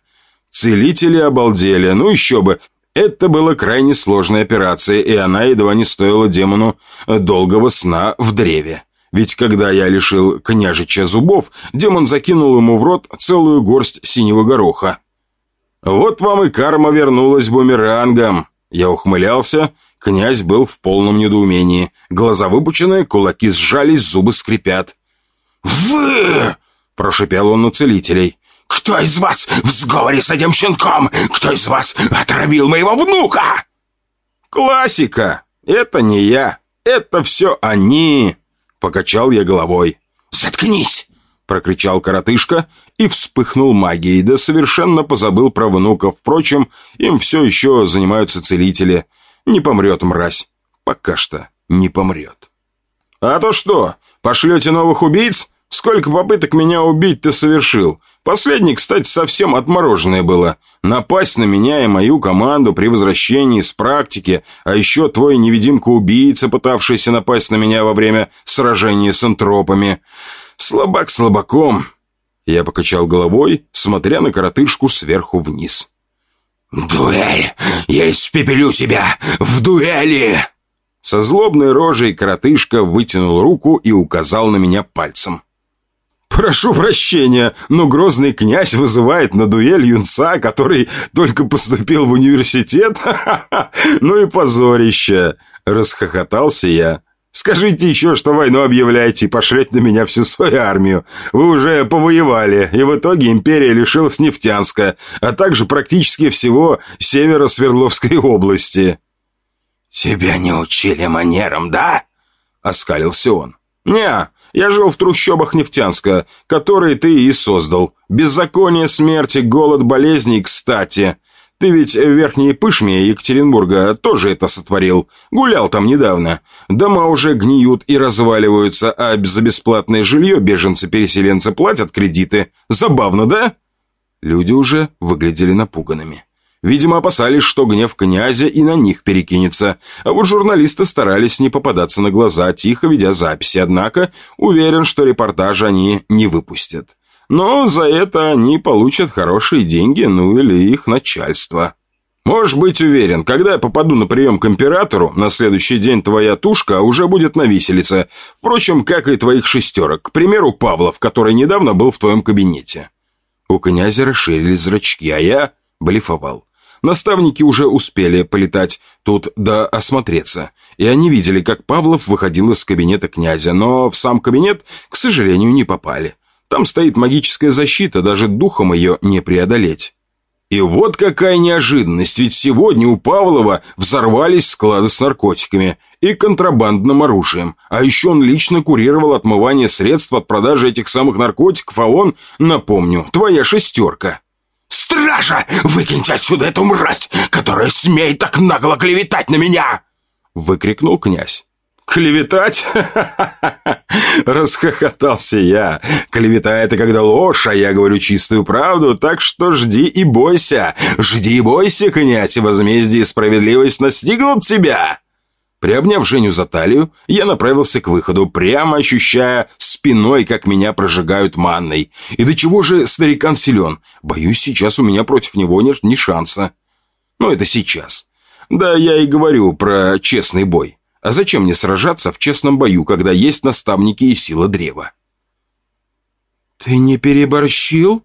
Целители обалдели, ну еще бы. Это была крайне сложная операция, и она едва не стоила демону долгого сна в древе. Ведь когда я лишил княжича зубов, демон закинул ему в рот целую горсть синего гороха. «Вот вам и карма вернулась бумерангом!» Я ухмылялся, князь был в полном недоумении. Глаза выпучены, кулаки сжались, зубы скрипят. «Вы!» – прошипел он на целителей. «Кто из вас в сговоре с этим щенком? Кто из вас отравил моего внука?» «Классика! Это не я, это все они!» Покачал я головой. «Заткнись!» Прокричал коротышка и вспыхнул магией, да совершенно позабыл про внуков. Впрочем, им все еще занимаются целители. Не помрет мразь. Пока что не помрет. «А то что, пошлете новых убийц? Сколько попыток меня убить ты совершил? Последний, кстати, совсем отмороженное было. Напасть на меня и мою команду при возвращении с практики, а еще твой невидимка-убийца, пытавшийся напасть на меня во время сражения с энтропами. Слабак слабаком. Я покачал головой, смотря на коротышку сверху вниз. «Дуэль! Я испепелю тебя в дуэли!» Со злобной рожей коротышка вытянул руку и указал на меня пальцем. «Прошу прощения, но грозный князь вызывает на дуэль юнца, который только поступил в университет? Ну и позорище!» — расхохотался я. «Скажите еще, что войну объявляете и пошлете на меня всю свою армию. Вы уже повоевали, и в итоге империя лишилась Нефтянска, а также практически всего севера Свердловской области». «Тебя не учили манерам, да?» — оскалился он. «Не, я жил в трущобах Нефтянска, которые ты и создал. Беззаконие, смерти, голод, болезни, кстати. Ты ведь в Верхней Пышме Екатеринбурга тоже это сотворил. Гулял там недавно. Дома уже гниют и разваливаются, а за бесплатное жилье беженцы-переселенцы платят кредиты. Забавно, да?» Люди уже выглядели напуганными. Видимо, опасались, что гнев князя и на них перекинется. А вот журналисты старались не попадаться на глаза, тихо ведя записи. Однако, уверен, что репортажи они не выпустят. Но за это они получат хорошие деньги, ну или их начальство. Можешь быть уверен, когда я попаду на прием к императору, на следующий день твоя тушка уже будет на виселице. Впрочем, как и твоих шестерок. К примеру, Павлов, который недавно был в твоем кабинете. У князя расширились зрачки, а я блефовал. Наставники уже успели полетать тут да осмотреться, и они видели, как Павлов выходил из кабинета князя, но в сам кабинет, к сожалению, не попали. Там стоит магическая защита, даже духом ее не преодолеть. И вот какая неожиданность, ведь сегодня у Павлова взорвались склады с наркотиками и контрабандным оружием, а еще он лично курировал отмывание средств от продажи этих самых наркотиков, а он, напомню, твоя шестерка. «Стража! Выкиньте отсюда эту мразь, которая смеет так нагло клеветать на меня!» Выкрикнул князь. «Клеветать?» Расхохотался я. «Клевета — это когда ложь, а я говорю чистую правду, так что жди и бойся. Жди и бойся, князь, и возмездие и справедливость настигнут тебя!» Приобняв Женю за талию, я направился к выходу, прямо ощущая спиной, как меня прожигают манной. И до чего же старикан силен? Боюсь, сейчас у меня против него нет ни шанса. Но это сейчас. Да, я и говорю про честный бой. А зачем мне сражаться в честном бою, когда есть наставники и сила древа? «Ты не переборщил?»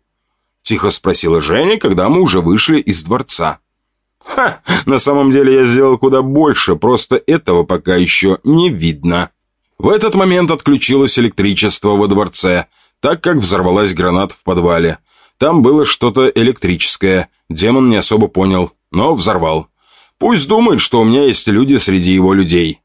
Тихо спросила Женя, когда мы уже вышли из дворца. Ха, на самом деле я сделал куда больше, просто этого пока еще не видно. В этот момент отключилось электричество во дворце, так как взорвалась граната в подвале. Там было что-то электрическое, демон не особо понял, но взорвал. Пусть думает, что у меня есть люди среди его людей.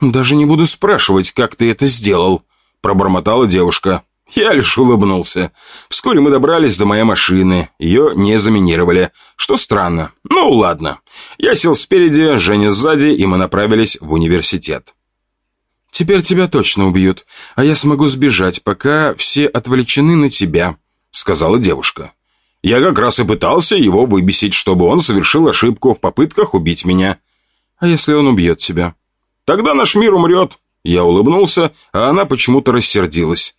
«Даже не буду спрашивать, как ты это сделал», – пробормотала девушка. Я лишь улыбнулся. Вскоре мы добрались до моей машины. Ее не заминировали. Что странно. Ну, ладно. Я сел спереди, Женя сзади, и мы направились в университет. «Теперь тебя точно убьют, а я смогу сбежать, пока все отвлечены на тебя», — сказала девушка. «Я как раз и пытался его выбесить, чтобы он совершил ошибку в попытках убить меня». «А если он убьет тебя?» «Тогда наш мир умрет». Я улыбнулся, а она почему-то рассердилась.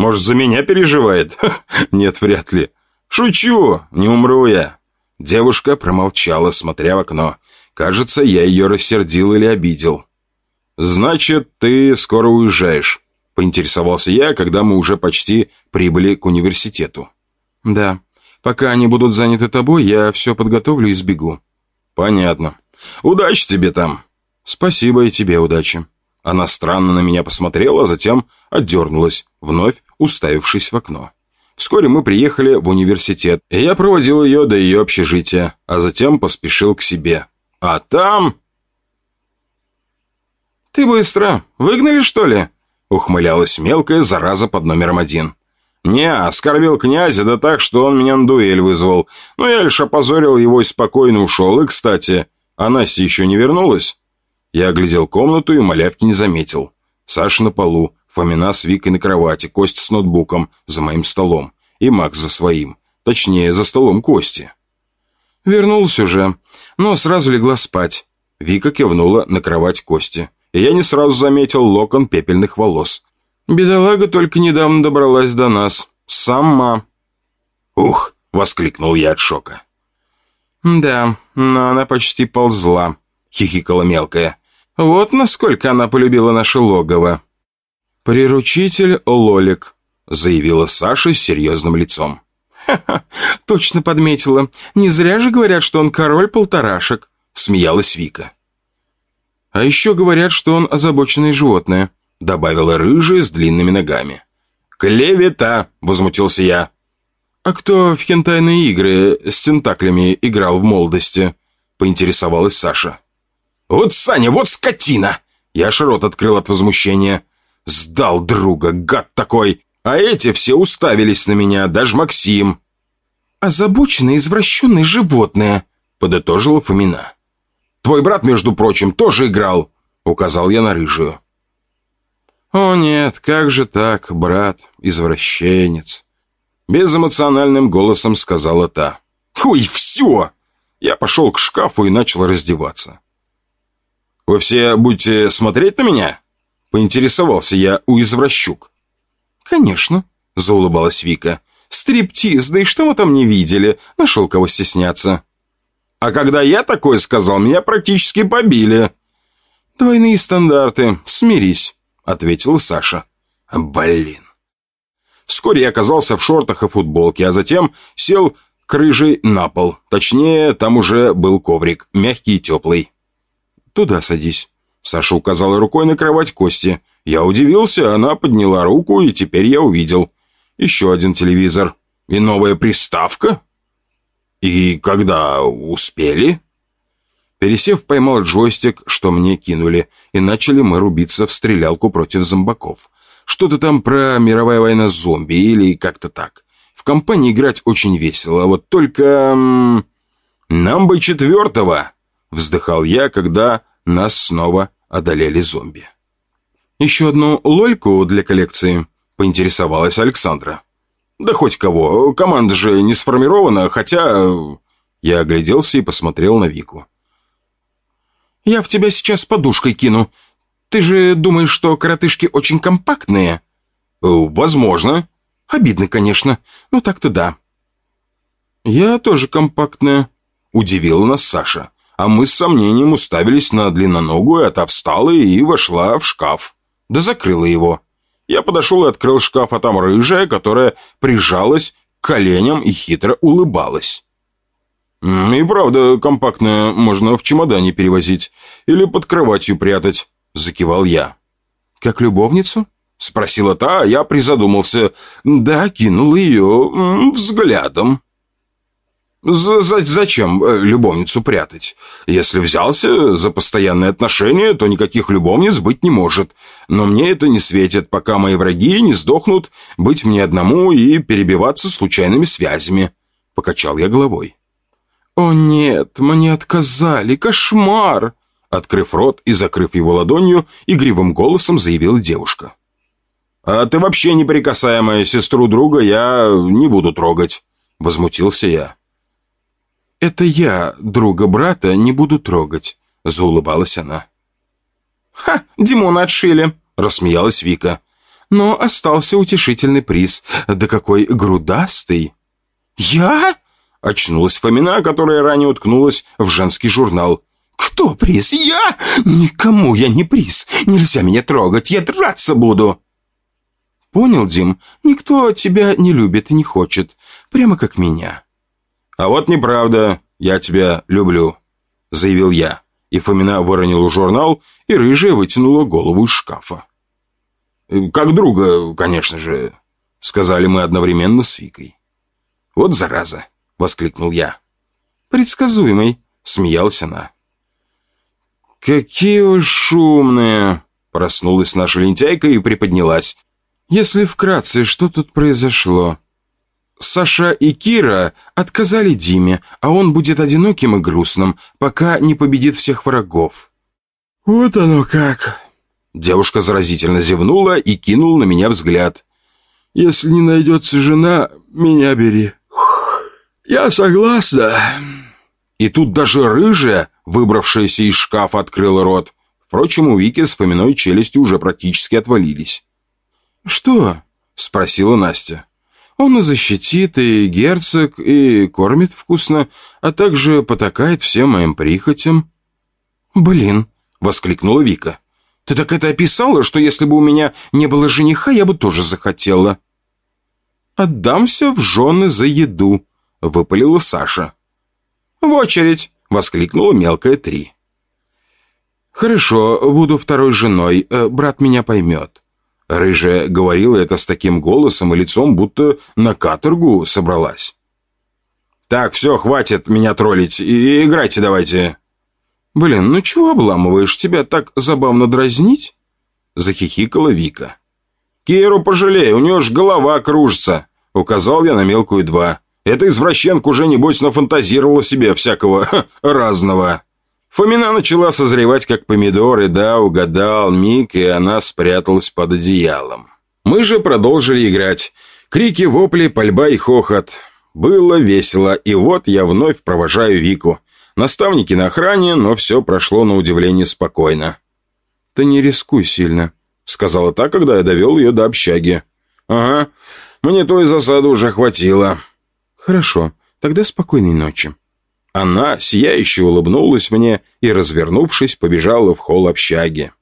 Может, за меня переживает? Нет, вряд ли. Шучу, не умру я. Девушка промолчала, смотря в окно. Кажется, я ее рассердил или обидел. «Значит, ты скоро уезжаешь?» — поинтересовался я, когда мы уже почти прибыли к университету. «Да. Пока они будут заняты тобой, я все подготовлю и сбегу». «Понятно. Удачи тебе там». «Спасибо и тебе удачи». Она странно на меня посмотрела, а затем отдернулась, вновь уставившись в окно. Вскоре мы приехали в университет, и я проводил ее до ее общежития, а затем поспешил к себе. А там... «Ты быстро. Выгнали, что ли?» Ухмылялась мелкая зараза под номером один. «Не, оскорбил князя, да так, что он меня на дуэль вызвал. Но я лишь опозорил его и спокойно ушел. И, кстати, а еще не вернулась?» Я оглядел комнату и малявки не заметил. Саша на полу, Фомина с Викой на кровати, Костя с ноутбуком за моим столом и Макс за своим. Точнее, за столом Кости. Вернулся уже, но сразу легла спать. Вика кивнула на кровать Кости и я не сразу заметил локон пепельных волос. Бедолага только недавно добралась до нас. Сама. «Ух!» — воскликнул я от шока. «Да, но она почти ползла», — хихикала мелкая. «Вот насколько она полюбила наше логово». «Приручитель Лолик», — заявила Саша с серьезным лицом. «Ха-ха, точно подметила. Не зря же говорят, что он король полторашек», — смеялась Вика. А еще говорят, что он озабоченное животное», — добавила рыжая с длинными ногами. «Клевета!» — возмутился я. «А кто в хентайные игры с тентаклями играл в молодости?» — поинтересовалась Саша. «Вот Саня, вот скотина!» Я аж рот открыл от возмущения. «Сдал друга, гад такой! А эти все уставились на меня, даже Максим!» «Озабоченное извращенное животное!» — подытожила Фомина. Твой брат, между прочим, тоже играл», — указал я на рыжую. «О нет, как же так, брат, извращенец?» Безэмоциональным голосом сказала та. «Ой, все!» Я пошел к шкафу и начал раздеваться. «Вы все будете смотреть на меня?» Поинтересовался я у извращук. «Конечно», — заулыбалась Вика. «Стриптиз, да и что мы там не видели? Нашел кого стесняться». А когда я такое сказал, меня практически побили». «Двойные стандарты, смирись», — ответила Саша. «Блин». Вскоре я оказался в шортах и футболке, а затем сел к рыжей на пол. Точнее, там уже был коврик, мягкий и теплый. «Туда садись». Саша указала рукой на кровать Кости. Я удивился, она подняла руку, и теперь я увидел. Еще один телевизор. И новая приставка. «И когда успели?» Пересев, поймал джойстик, что мне кинули, и начали мы рубиться в стрелялку против зомбаков. Что-то там про мировая война с зомби или как-то так. В компании играть очень весело, вот только... «Нам бы четвертого!» — вздыхал я, когда нас снова одолели зомби. «Еще одну лольку для коллекции?» — поинтересовалась Александра. «Да хоть кого. Команда же не сформирована, хотя...» Я огляделся и посмотрел на Вику. «Я в тебя сейчас подушкой кину. Ты же думаешь, что коротышки очень компактные?» э, «Возможно». «Обидно, конечно. Ну так-то да». «Я тоже компактная», — удивила нас Саша. А мы с сомнением уставились на длинноногую, а та встала и вошла в шкаф. Да закрыла его. Я подошел и открыл шкаф, а там рыжая, которая прижалась к коленям и хитро улыбалась. «И правда, компактная, можно в чемодане перевозить или под кроватью прятать», — закивал я. «Как любовницу?» — спросила та, а я призадумался. Да, кинул ее взглядом. За «Зачем э, любовницу прятать? Если взялся за постоянные отношения, то никаких любовниц быть не может. Но мне это не светит, пока мои враги не сдохнут, быть мне одному и перебиваться случайными связями». Покачал я головой. «О нет, мне отказали, кошмар!» Открыв рот и закрыв его ладонью, игривым голосом заявила девушка. «А ты вообще неприкасаемая сестру друга я не буду трогать», — возмутился я. «Это я, друга брата, не буду трогать», — заулыбалась она. «Ха, Димона отшили», — рассмеялась Вика. но остался утешительный приз. Да какой грудастый!» «Я?» — очнулась Фомина, которая ранее уткнулась в женский журнал. «Кто приз? Я? Никому я не приз. Нельзя меня трогать, я драться буду!» «Понял, Дим, никто тебя не любит и не хочет, прямо как меня». «А вот неправда, я тебя люблю», — заявил я. И Фомина выронила журнал, и рыжая вытянула голову из шкафа. «Как друга, конечно же», — сказали мы одновременно с Викой. «Вот зараза!» — воскликнул я. «Предсказуемый», — смеялась она. «Какие вы шумные!» — проснулась наша лентяйка и приподнялась. «Если вкратце, что тут произошло?» Саша и Кира отказали Диме, а он будет одиноким и грустным, пока не победит всех врагов. «Вот оно как!» Девушка заразительно зевнула и кинул на меня взгляд. «Если не найдется жена, меня бери». «Я согласна». И тут даже рыжая, выбравшаяся из шкафа, открыла рот. Впрочем, у Вики с фоминой челюсти уже практически отвалились. «Что?» — спросила Настя. Он и защитит, и герцог, и кормит вкусно, а также потакает всем моим прихотям». «Блин!» — воскликнула Вика. «Ты так это описала, что если бы у меня не было жениха, я бы тоже захотела». «Отдамся в жены за еду», — выпалила Саша. «В очередь!» — воскликнула мелкая Три. «Хорошо, буду второй женой, э, брат меня поймет. Рыжая говорила это с таким голосом и лицом, будто на каторгу собралась. «Так, все, хватит меня троллить, и играйте давайте». «Блин, ну чего обламываешь? Тебя так забавно дразнить?» Захихикала Вика. «Киру пожалей, у нее ж голова кружится», — указал я на мелкую два. «Эта извращенка уже, небось, нафантазировала себе всякого ха, разного». Фомина начала созревать, как помидоры, да, угадал миг, и она спряталась под одеялом. Мы же продолжили играть. Крики, вопли, пальба и хохот. Было весело, и вот я вновь провожаю Вику. Наставники на охране, но все прошло на удивление спокойно. «Ты не рискуй сильно», — сказала та, когда я довел ее до общаги. «Ага, мне той засады уже хватило». «Хорошо, тогда спокойной ночи». Она, сияюще улыбнулась мне и, развернувшись, побежала в холл общаги.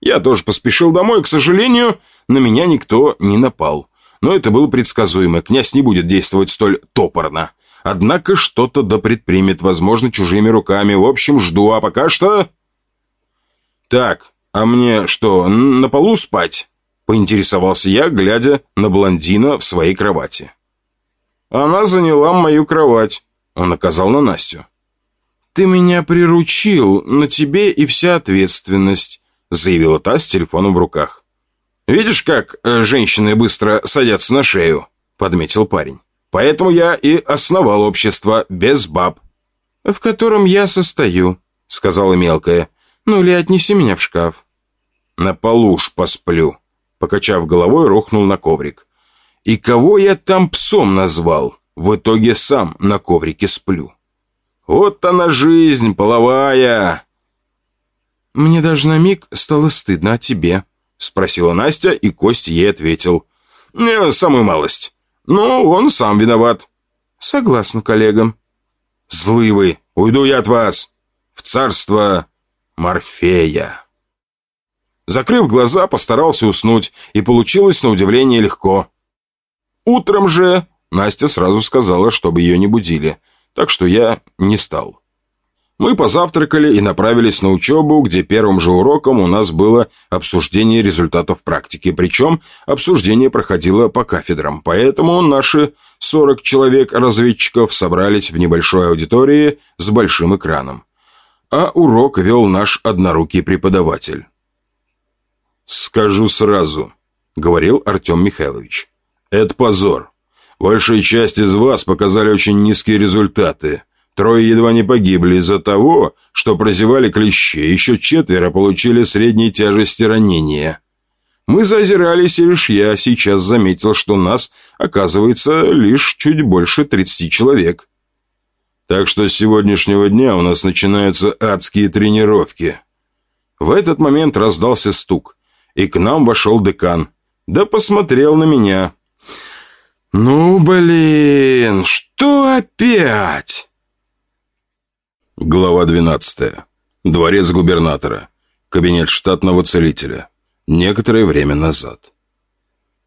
Я тоже поспешил домой, к сожалению, на меня никто не напал. Но это было предсказуемо, князь не будет действовать столь топорно. Однако что-то да предпримет, возможно, чужими руками. В общем, жду, а пока что... Так, а мне что, на полу спать? Поинтересовался я, глядя на блондина в своей кровати. Она заняла мою кровать. Он оказал на Настю. «Ты меня приручил, на тебе и вся ответственность», заявила та с телефоном в руках. «Видишь, как э, женщины быстро садятся на шею?» подметил парень. «Поэтому я и основал общество без баб». «В котором я состою», сказала мелкая. «Ну или отнеси меня в шкаф». «На полу уж посплю», покачав головой, рухнул на коврик. «И кого я там псом назвал?» В итоге сам на коврике сплю. Вот она жизнь половая. Мне даже на миг стало стыдно о тебе, спросила Настя, и Кость ей ответил. Не, самую малость. Ну, он сам виноват. Согласна, коллега. Злы вы, уйду я от вас. В царство Морфея. Закрыв глаза, постарался уснуть, и получилось на удивление легко. Утром же Настя сразу сказала, чтобы ее не будили, так что я не стал. Мы позавтракали и направились на учебу, где первым же уроком у нас было обсуждение результатов практики, причем обсуждение проходило по кафедрам, поэтому наши 40 человек-разведчиков собрались в небольшой аудитории с большим экраном. А урок вел наш однорукий преподаватель. «Скажу сразу», — говорил Артем Михайлович, — «это позор. Большая часть из вас показали очень низкие результаты. Трое едва не погибли из-за того, что прозевали клещи, еще четверо получили средней тяжести ранения. Мы зазирались, и лишь я сейчас заметил, что нас, оказывается, лишь чуть больше 30 человек. Так что с сегодняшнего дня у нас начинаются адские тренировки. В этот момент раздался стук, и к нам вошел декан. да посмотрел на меня. «Ну, блин, что опять?» Глава двенадцатая. Дворец губернатора. Кабинет штатного целителя. Некоторое время назад.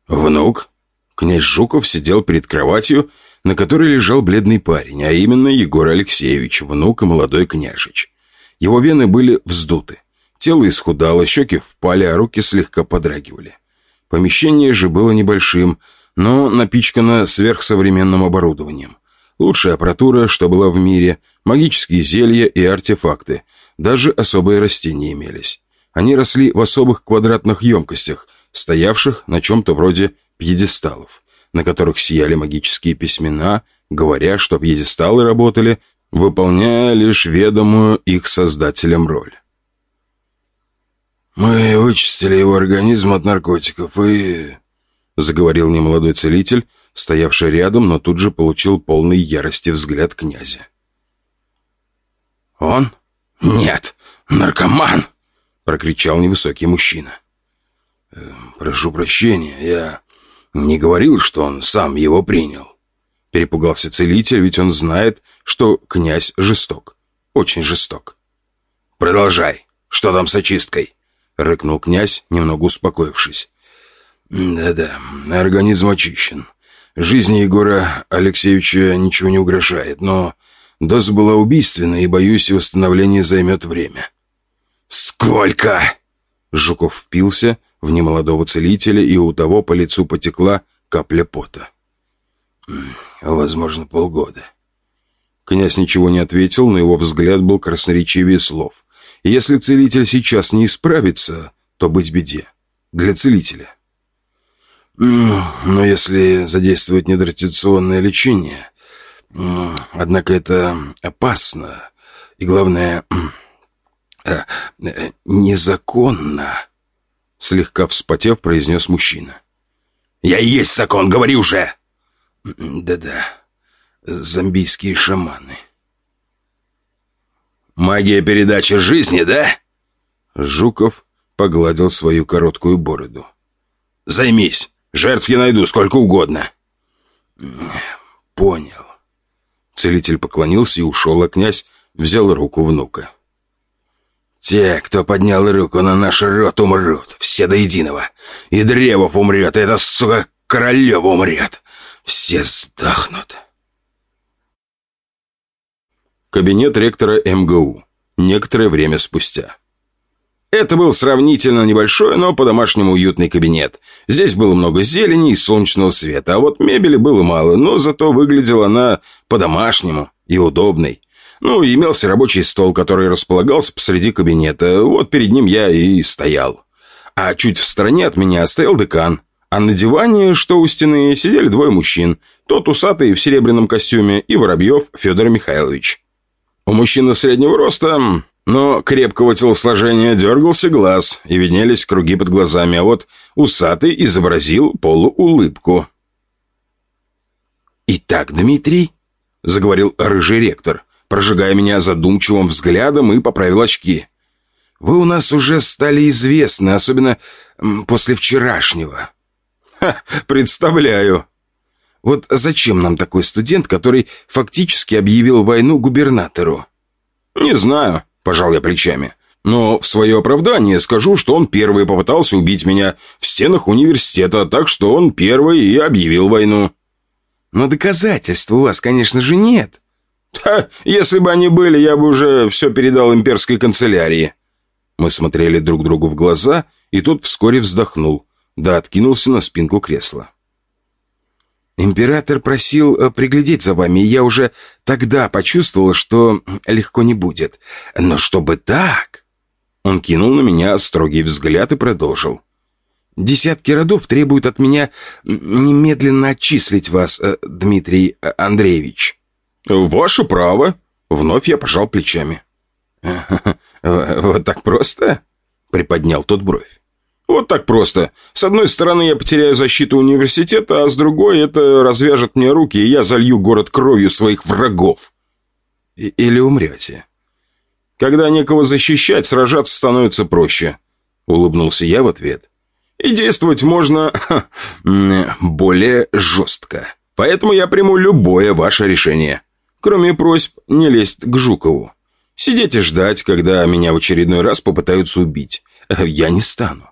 «Внук?» Князь Жуков сидел перед кроватью, на которой лежал бледный парень, а именно Егор Алексеевич, внук и молодой княжич. Его вены были вздуты. Тело исхудало, щеки впали, а руки слегка подрагивали. Помещение же было небольшим, но напичкано сверхсовременным оборудованием. Лучшая аппаратура, что была в мире, магические зелья и артефакты. Даже особые растения имелись. Они росли в особых квадратных емкостях, стоявших на чем-то вроде пьедесталов, на которых сияли магические письмена, говоря, что пьедесталы работали, выполняя лишь ведомую их создателям роль. «Мы вычистили его организм от наркотиков и...» Заговорил немолодой целитель, стоявший рядом, но тут же получил полный ярости взгляд князя. «Он? Нет, наркоман!» Прокричал невысокий мужчина. «Э, «Прошу прощения, я не говорил, что он сам его принял». Перепугался целитель, ведь он знает, что князь жесток. Очень жесток. «Продолжай. Что там с очисткой?» Рыкнул князь, немного успокоившись. «Да-да, организм очищен. Жизни Егора Алексеевича ничего не угрожает, но доза была убийственной, и, боюсь, восстановление займет время». «Сколько?» Жуков впился в немолодого целителя, и у того по лицу потекла капля пота. «Возможно, полгода». Князь ничего не ответил, но его взгляд был красноречивее слов. если целитель сейчас не исправится, то быть беде. Для целителя. Но если задействовать нетрадиционное лечение... Однако это опасно. И главное, э, э, незаконно. Слегка вспотев, произнес мужчина. «Я и есть закон, говори уже!» «Да-да, зомбийские шаманы». «Магия передачи жизни, да?» Жуков погладил свою короткую бороду. «Займись. Жертв я найду сколько угодно». «Понял». Целитель поклонился и ушел, а князь взял руку внука. «Те, кто поднял руку на наш род, умрут. Все до единого. И Древов умрет, и эта, сука, Королева умрет. Все сдохнут». Кабинет ректора МГУ. Некоторое время спустя. Это был сравнительно небольшой, но по-домашнему уютный кабинет. Здесь было много зелени и солнечного света, а вот мебели было мало, но зато выглядела она по-домашнему и удобной. Ну, имелся рабочий стол, который располагался посреди кабинета. Вот перед ним я и стоял. А чуть в стороне от меня стоял декан. А на диване, что у стены, сидели двое мужчин. Тот усатый в серебряном костюме и Воробьев Федор Михайлович. У мужчины среднего роста но крепкого телосложения дергался глаз, и виднелись круги под глазами, а вот усатый изобразил полуулыбку. «Итак, Дмитрий», — заговорил рыжий ректор, прожигая меня задумчивым взглядом и поправил очки, «вы у нас уже стали известны, особенно после вчерашнего». «Ха, представляю», вот зачем нам такой студент, который фактически объявил войну губернатору? Не знаю. Пожал я плечами. Но в свое оправдание скажу, что он первый попытался убить меня в стенах университета, так что он первый и объявил войну. Но доказательств у вас, конечно же, нет. Да, если бы они были, я бы уже все передал имперской канцелярии. Мы смотрели друг другу в глаза, и тот вскоре вздохнул, да откинулся на спинку кресла. Император просил э, приглядеть за вами, и я уже тогда почувствовал, что легко не будет. Но чтобы так...» Он кинул на меня строгий взгляд и продолжил. «Десятки родов требуют от меня немедленно отчислить вас, э, Дмитрий э, Андреевич». «Ваше право!» Вновь я пожал плечами. «Вот так просто?» Приподнял тот бровь. Вот так просто. С одной стороны, я потеряю защиту университета, а с другой это развяжет мне руки, и я залью город кровью своих врагов. И или умрете. Когда некого защищать, сражаться становится проще. Улыбнулся я в ответ. И действовать можно ха, более жестко. Поэтому я приму любое ваше решение. Кроме просьб не лезть к Жукову. Сидеть и ждать, когда меня в очередной раз попытаются убить. Я не стану.